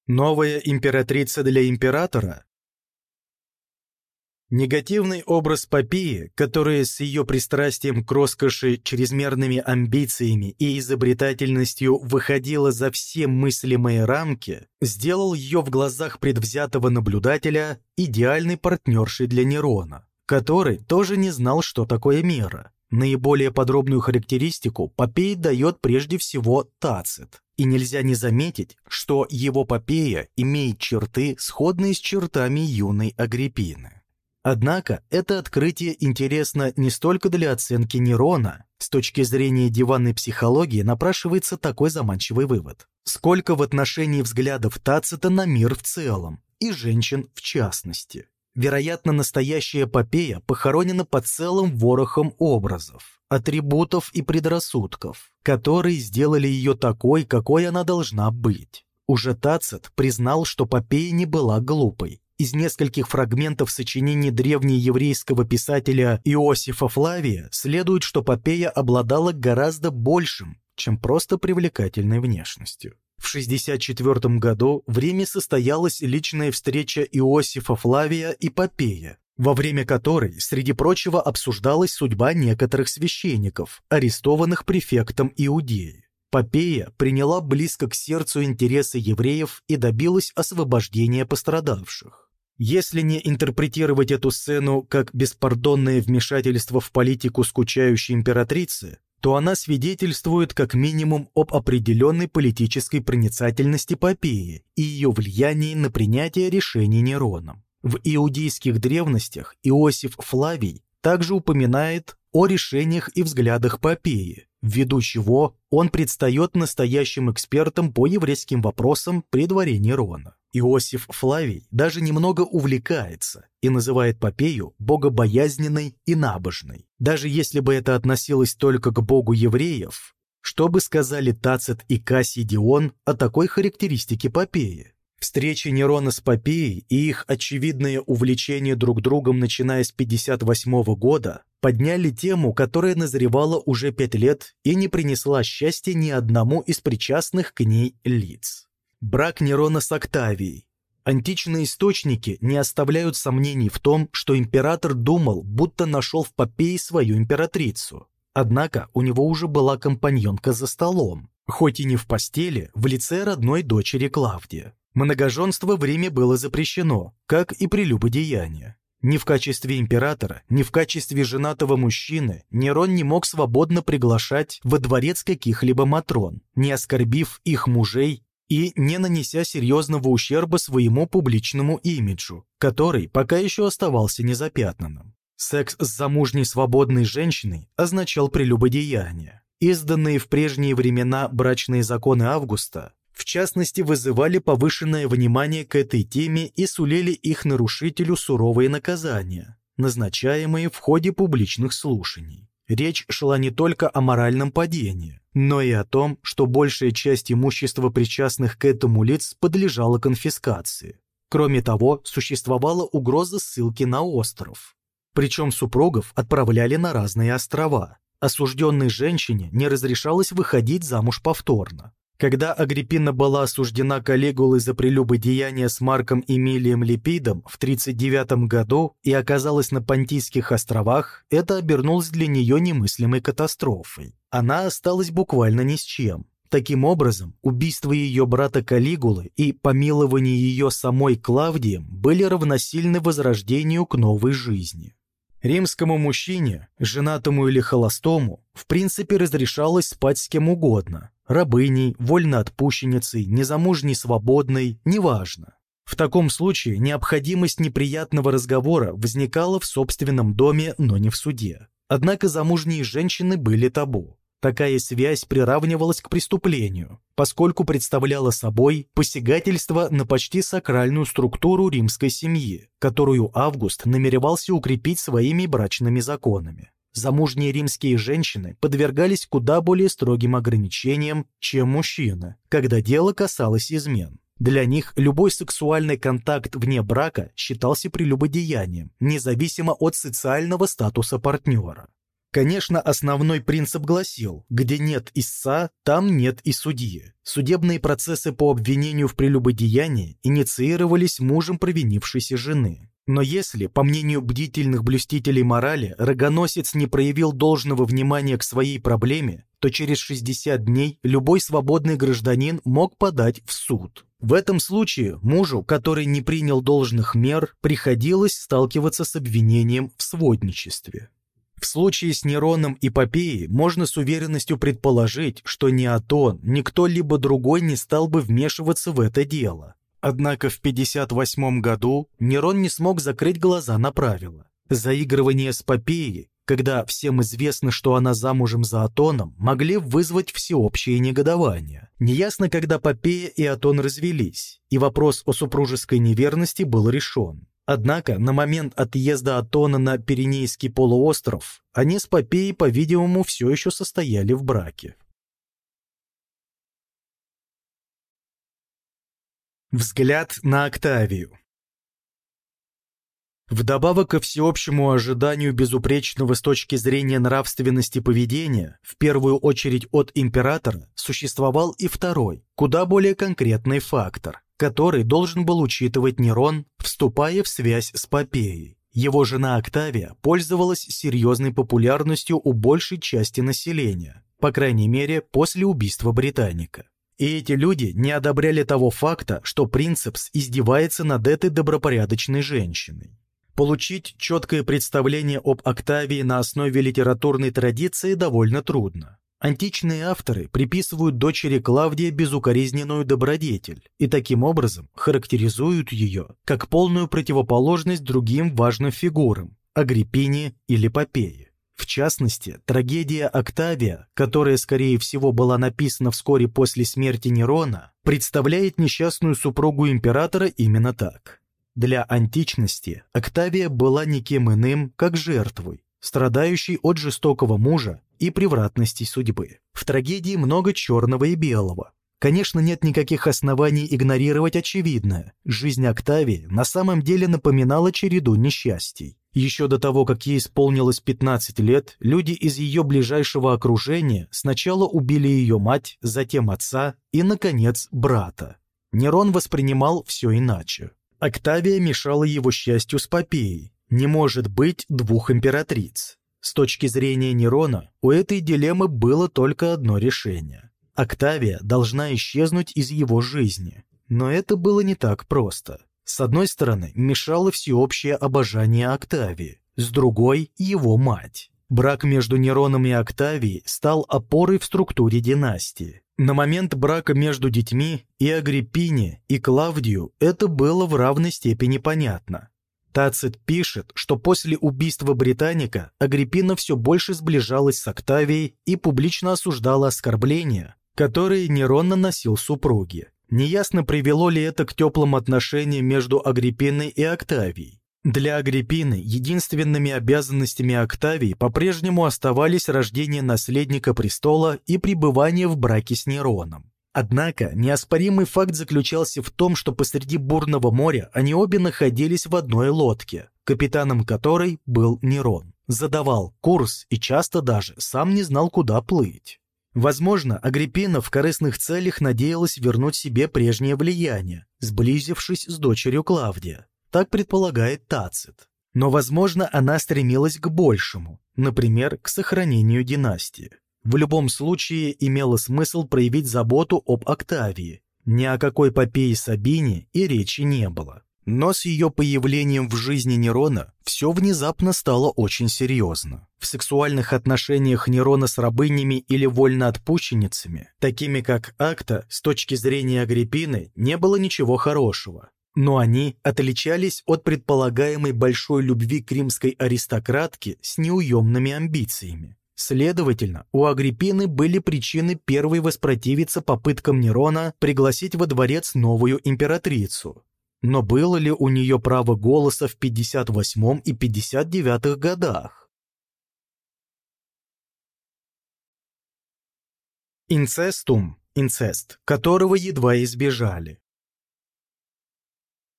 Новая императрица для императора Негативный образ Попии, которая с ее пристрастием к роскоши, чрезмерными амбициями и изобретательностью выходила за все мыслимые рамки, сделал ее в глазах предвзятого наблюдателя идеальной партнершей для Нерона, который тоже не знал, что такое мера. Наиболее подробную характеристику Попей дает прежде всего Тацит, и нельзя не заметить, что его Попея имеет черты, сходные с чертами юной Агриппины. Однако это открытие интересно не столько для оценки нейрона, с точки зрения диванной психологии напрашивается такой заманчивый вывод, сколько в отношении взглядов Тацита на мир в целом и женщин в частности. Вероятно, настоящая эпопея похоронена под целым ворохом образов, атрибутов и предрассудков, которые сделали ее такой, какой она должна быть. Уже Тацит признал, что Попея не была глупой, из нескольких фрагментов сочинений древнееврейского писателя Иосифа Флавия следует, что Попея обладала гораздо большим, чем просто привлекательной внешностью. В 64 году в Риме состоялась личная встреча Иосифа Флавия и Попея, во время которой, среди прочего, обсуждалась судьба некоторых священников, арестованных префектом Иудеи. Попея приняла близко к сердцу интересы евреев и добилась освобождения пострадавших. Если не интерпретировать эту сцену как беспардонное вмешательство в политику скучающей императрицы, то она свидетельствует как минимум об определенной политической проницательности Попеи и ее влиянии на принятие решений Нероном. В иудейских древностях Иосиф Флавий также упоминает о решениях и взглядах Попеи, ввиду чего он предстает настоящим экспертом по еврейским вопросам при дворе Нерона. Иосиф Флавий даже немного увлекается и называет Попею богобоязненной и набожной. Даже если бы это относилось только к богу евреев, что бы сказали Тацит и Кассий Дион о такой характеристике Попеи? Встречи Нерона с Попеей и их очевидное увлечение друг другом, начиная с 58 года, подняли тему, которая назревала уже пять лет и не принесла счастья ни одному из причастных к ней лиц. Брак Нерона с Октавией. Античные источники не оставляют сомнений в том, что император думал, будто нашел в Попее свою императрицу. Однако у него уже была компаньонка за столом, хоть и не в постели, в лице родной дочери Клавдия. Многоженство в Риме было запрещено, как и прелюбодеяние. Ни в качестве императора, ни в качестве женатого мужчины Нерон не мог свободно приглашать во дворец каких-либо матрон, не оскорбив их мужей и не нанеся серьезного ущерба своему публичному имиджу, который пока еще оставался незапятнанным. Секс с замужней свободной женщиной означал прелюбодеяние. Изданные в прежние времена брачные законы Августа, в частности, вызывали повышенное внимание к этой теме и сулили их нарушителю суровые наказания, назначаемые в ходе публичных слушаний. Речь шла не только о моральном падении, но и о том, что большая часть имущества причастных к этому лиц подлежала конфискации. Кроме того, существовала угроза ссылки на остров. Причем супругов отправляли на разные острова. Осужденной женщине не разрешалось выходить замуж повторно. Когда Агриппина была осуждена Калигулой за прелюбодеяние с Марком Эмилием Липидом в 39 году и оказалась на Понтийских островах, это обернулось для нее немыслимой катастрофой. Она осталась буквально ни с чем. Таким образом, убийство ее брата Калигулы и помилование ее самой Клавдием были равносильны возрождению к новой жизни. Римскому мужчине, женатому или холостому, в принципе разрешалось спать с кем угодно, рабыней, вольноотпущенницей, незамужней свободной, неважно. В таком случае необходимость неприятного разговора возникала в собственном доме, но не в суде. Однако замужние женщины были табу. Такая связь приравнивалась к преступлению, поскольку представляла собой посягательство на почти сакральную структуру римской семьи, которую Август намеревался укрепить своими брачными законами. Замужние римские женщины подвергались куда более строгим ограничениям, чем мужчины, когда дело касалось измен. Для них любой сексуальный контакт вне брака считался прелюбодеянием, независимо от социального статуса партнера. Конечно, основной принцип гласил, где нет истца, там нет и судьи. Судебные процессы по обвинению в прелюбодеянии инициировались мужем провинившейся жены. Но если, по мнению бдительных блюстителей морали, рогоносец не проявил должного внимания к своей проблеме, то через 60 дней любой свободный гражданин мог подать в суд. В этом случае мужу, который не принял должных мер, приходилось сталкиваться с обвинением в сводничестве. В случае с Нероном и Попеей можно с уверенностью предположить, что ни Атон, ни кто-либо другой не стал бы вмешиваться в это дело. Однако в 58 году Нерон не смог закрыть глаза на правила. Заигрывание с Попеей, когда всем известно, что она замужем за Атоном, могли вызвать всеобщее негодование. Неясно, когда Попея и Атон развелись, и вопрос о супружеской неверности был решен. Однако на момент отъезда Атона на Пиренейский полуостров они с Попеей, по-видимому, все еще состояли в браке. Взгляд на Октавию Вдобавок ко всеобщему ожиданию безупречного с точки зрения нравственности поведения, в первую очередь от императора, существовал и второй, куда более конкретный фактор который должен был учитывать Нерон, вступая в связь с Попеей. Его жена Октавия пользовалась серьезной популярностью у большей части населения, по крайней мере, после убийства Британика. И эти люди не одобряли того факта, что принцепс издевается над этой добропорядочной женщиной. Получить четкое представление об Октавии на основе литературной традиции довольно трудно. Античные авторы приписывают дочери Клавдия безукоризненную добродетель и таким образом характеризуют ее как полную противоположность другим важным фигурам – Агриппине или Попее. В частности, трагедия Октавия, которая, скорее всего, была написана вскоре после смерти Нерона, представляет несчастную супругу императора именно так. Для античности Октавия была никем иным, как жертвой, страдающей от жестокого мужа и превратностей судьбы. В трагедии много черного и белого. Конечно, нет никаких оснований игнорировать очевидное. Жизнь Октавии на самом деле напоминала череду несчастий. Еще до того, как ей исполнилось 15 лет, люди из ее ближайшего окружения сначала убили ее мать, затем отца и, наконец, брата. Нерон воспринимал все иначе. Октавия мешала его счастью с Попеей. Не может быть двух императриц. С точки зрения Нерона, у этой дилеммы было только одно решение. Октавия должна исчезнуть из его жизни. Но это было не так просто. С одной стороны, мешало всеобщее обожание Октавии, с другой – его мать. Брак между Нероном и Октавией стал опорой в структуре династии. На момент брака между детьми и Агриппине, и Клавдию это было в равной степени понятно. Тацит пишет, что после убийства Британика Агриппина все больше сближалась с Октавией и публично осуждала оскорбления, которые Нерон наносил супруге. Неясно, привело ли это к теплым отношениям между Агриппиной и Октавией. Для Агриппины единственными обязанностями Октавии по-прежнему оставались рождение наследника престола и пребывание в браке с Нероном. Однако неоспоримый факт заключался в том, что посреди бурного моря они обе находились в одной лодке, капитаном которой был Нерон. Задавал курс и часто даже сам не знал, куда плыть. Возможно, Агриппина в корыстных целях надеялась вернуть себе прежнее влияние, сблизившись с дочерью Клавдия. Так предполагает Тацит. Но, возможно, она стремилась к большему, например, к сохранению династии. В любом случае имело смысл проявить заботу об Октавии. Ни о какой Попее Сабине и речи не было. Но с ее появлением в жизни Нерона все внезапно стало очень серьезно. В сексуальных отношениях Нерона с рабынями или вольноотпущенницами, такими как Акта, с точки зрения Агриппины, не было ничего хорошего. Но они отличались от предполагаемой большой любви к римской аристократке с неуемными амбициями. Следовательно, у Агриппины были причины первой воспротивиться попыткам Нерона пригласить во дворец новую императрицу. Но было ли у нее право голоса в 58 и 59 годах? Инцестум, инцест, которого едва избежали.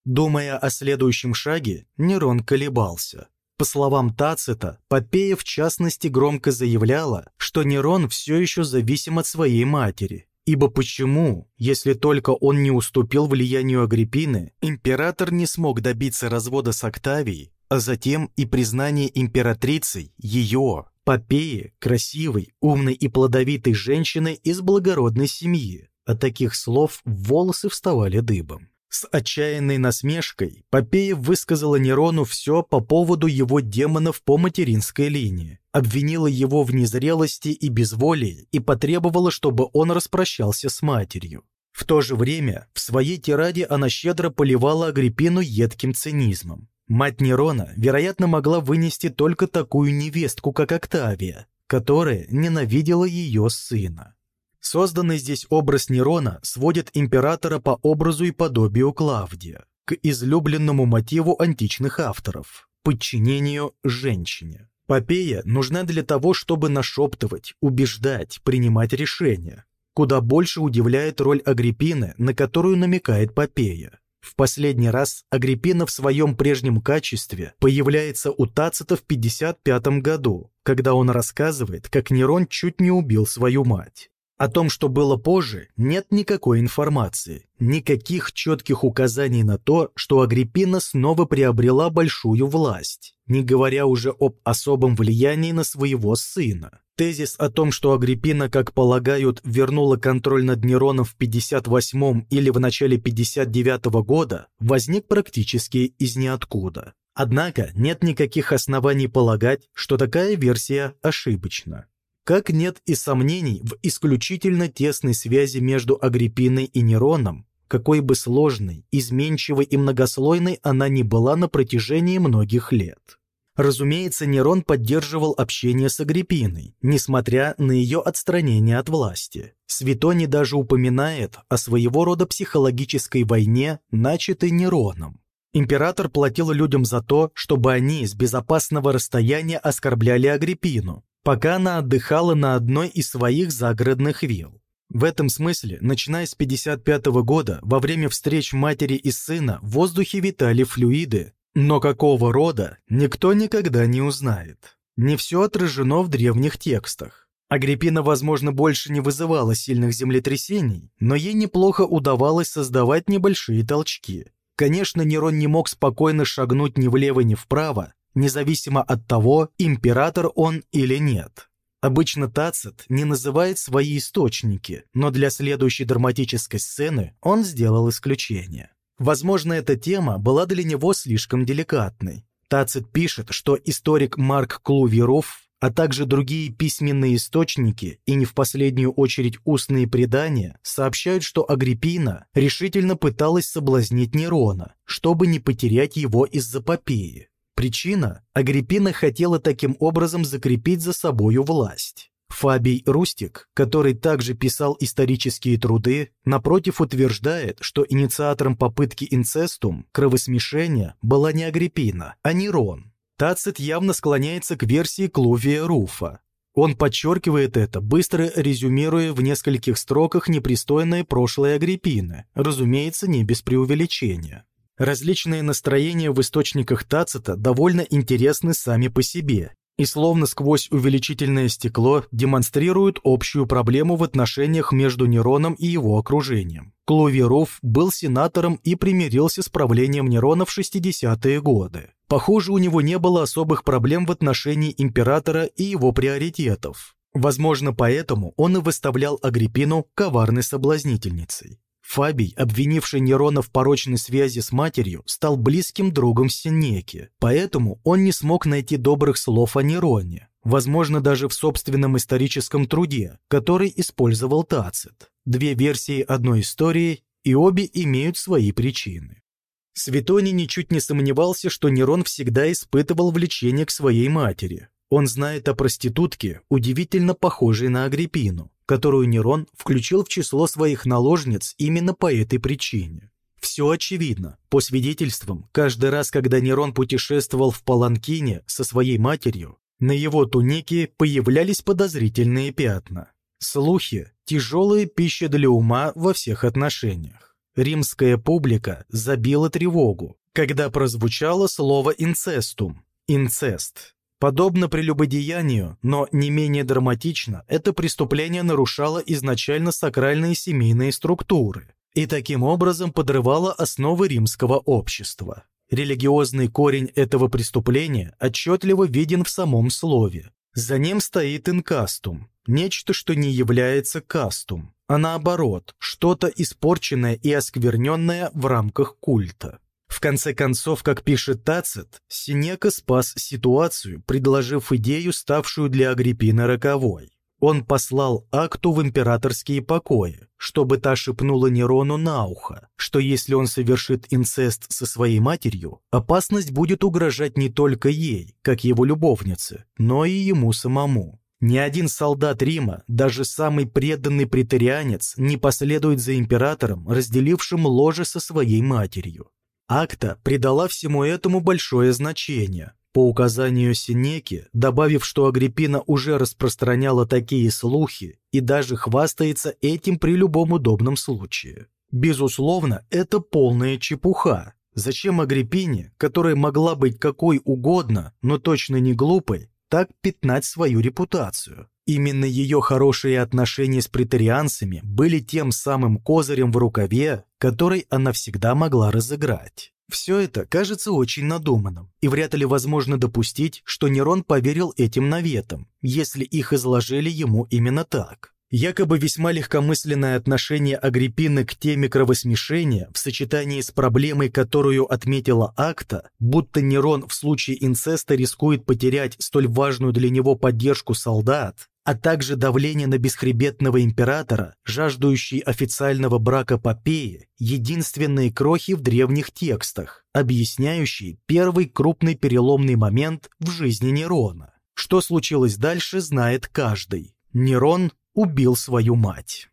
Думая о следующем шаге, Нерон колебался. По словам Тацита, Попея в частности громко заявляла, что Нерон все еще зависим от своей матери. Ибо почему, если только он не уступил влиянию Агриппины, император не смог добиться развода с Октавией, а затем и признания императрицей ее, Попеи, красивой, умной и плодовитой женщины из благородной семьи. От таких слов волосы вставали дыбом. С отчаянной насмешкой Попея высказала Нерону все по поводу его демонов по материнской линии, обвинила его в незрелости и безволии и потребовала, чтобы он распрощался с матерью. В то же время в своей тираде она щедро поливала Агриппину едким цинизмом. Мать Нерона, вероятно, могла вынести только такую невестку, как Октавия, которая ненавидела ее сына. Созданный здесь образ Нерона сводит императора по образу и подобию Клавдия к излюбленному мотиву античных авторов – подчинению женщине. Попея нужна для того, чтобы нашептывать, убеждать, принимать решения. Куда больше удивляет роль Агриппины, на которую намекает Попея. В последний раз Агриппина в своем прежнем качестве появляется у Тацита в 55 году, когда он рассказывает, как Нерон чуть не убил свою мать. О том, что было позже, нет никакой информации, никаких четких указаний на то, что Агриппина снова приобрела большую власть, не говоря уже об особом влиянии на своего сына. Тезис о том, что Агриппина, как полагают, вернула контроль над Нероном в 58 или в начале 59 года, возник практически из ниоткуда. Однако нет никаких оснований полагать, что такая версия ошибочна как нет и сомнений в исключительно тесной связи между Агриппиной и Нероном, какой бы сложной, изменчивой и многослойной она ни была на протяжении многих лет. Разумеется, Нерон поддерживал общение с Агриппиной, несмотря на ее отстранение от власти. Светоний даже упоминает о своего рода психологической войне, начатой Нероном. Император платил людям за то, чтобы они с безопасного расстояния оскорбляли Агриппину, пока она отдыхала на одной из своих загородных вилл. В этом смысле, начиная с 55 -го года, во время встреч матери и сына в воздухе витали флюиды, но какого рода, никто никогда не узнает. Не все отражено в древних текстах. Агриппина, возможно, больше не вызывала сильных землетрясений, но ей неплохо удавалось создавать небольшие толчки. Конечно, Нерон не мог спокойно шагнуть ни влево, ни вправо, независимо от того, император он или нет. Обычно Тацит не называет свои источники, но для следующей драматической сцены он сделал исключение. Возможно, эта тема была для него слишком деликатной. Тацит пишет, что историк Марк Клуверов, а также другие письменные источники и не в последнюю очередь устные предания сообщают, что Агриппина решительно пыталась соблазнить Нерона, чтобы не потерять его из-за Попеи. Причина – Агриппина хотела таким образом закрепить за собою власть. Фабий Рустик, который также писал исторические труды, напротив утверждает, что инициатором попытки инцестум, кровосмешения, была не Агриппина, а Нерон. Тацит явно склоняется к версии Клувия Руфа. Он подчеркивает это, быстро резюмируя в нескольких строках непристойное прошлое Агриппины, разумеется, не без преувеличения. Различные настроения в источниках Тацита довольно интересны сами по себе, и словно сквозь увеличительное стекло демонстрируют общую проблему в отношениях между Нероном и его окружением. Клуверов был сенатором и примирился с правлением Нерона в 60-е годы. Похоже, у него не было особых проблем в отношении императора и его приоритетов. Возможно, поэтому он и выставлял Агриппину коварной соблазнительницей. Фабий, обвинивший Нерона в порочной связи с матерью, стал близким другом Синеки, поэтому он не смог найти добрых слов о Нероне, возможно, даже в собственном историческом труде, который использовал Тацит. Две версии одной истории, и обе имеют свои причины. Светоний ничуть не сомневался, что Нерон всегда испытывал влечение к своей матери. Он знает о проститутке, удивительно похожей на Агриппину, которую Нерон включил в число своих наложниц именно по этой причине. Все очевидно. По свидетельствам, каждый раз, когда Нерон путешествовал в Паланкине со своей матерью, на его тунике появлялись подозрительные пятна. Слухи – тяжелая пища для ума во всех отношениях. Римская публика забила тревогу, когда прозвучало слово «инцестум» – «инцест», Подобно прелюбодеянию, но не менее драматично, это преступление нарушало изначально сакральные семейные структуры и таким образом подрывало основы римского общества. Религиозный корень этого преступления отчетливо виден в самом слове. За ним стоит инкастум, нечто, что не является кастум, а наоборот, что-то испорченное и оскверненное в рамках культа. В конце концов, как пишет Тацит, Синека спас ситуацию, предложив идею, ставшую для Агриппины роковой. Он послал Акту в императорские покои, чтобы та шепнула Нерону на ухо, что если он совершит инцест со своей матерью, опасность будет угрожать не только ей, как его любовнице, но и ему самому. Ни один солдат Рима, даже самый преданный претарианец, не последует за императором, разделившим ложе со своей матерью. Акта придала всему этому большое значение, по указанию Синеки, добавив, что Агриппина уже распространяла такие слухи и даже хвастается этим при любом удобном случае. Безусловно, это полная чепуха. Зачем Агриппине, которая могла быть какой угодно, но точно не глупой, так пятнать свою репутацию? Именно ее хорошие отношения с претарианцами были тем самым козырем в рукаве, который она всегда могла разыграть. Все это кажется очень надуманным, и вряд ли возможно допустить, что Нерон поверил этим наветам, если их изложили ему именно так. Якобы весьма легкомысленное отношение Агриппины к теме кровосмешения в сочетании с проблемой, которую отметила Акта, будто Нерон в случае инцеста рискует потерять столь важную для него поддержку солдат, а также давление на бесхребетного императора, жаждущий официального брака Попеи, единственные крохи в древних текстах, объясняющие первый крупный переломный момент в жизни Нерона. Что случилось дальше, знает каждый. Нерон убил свою мать.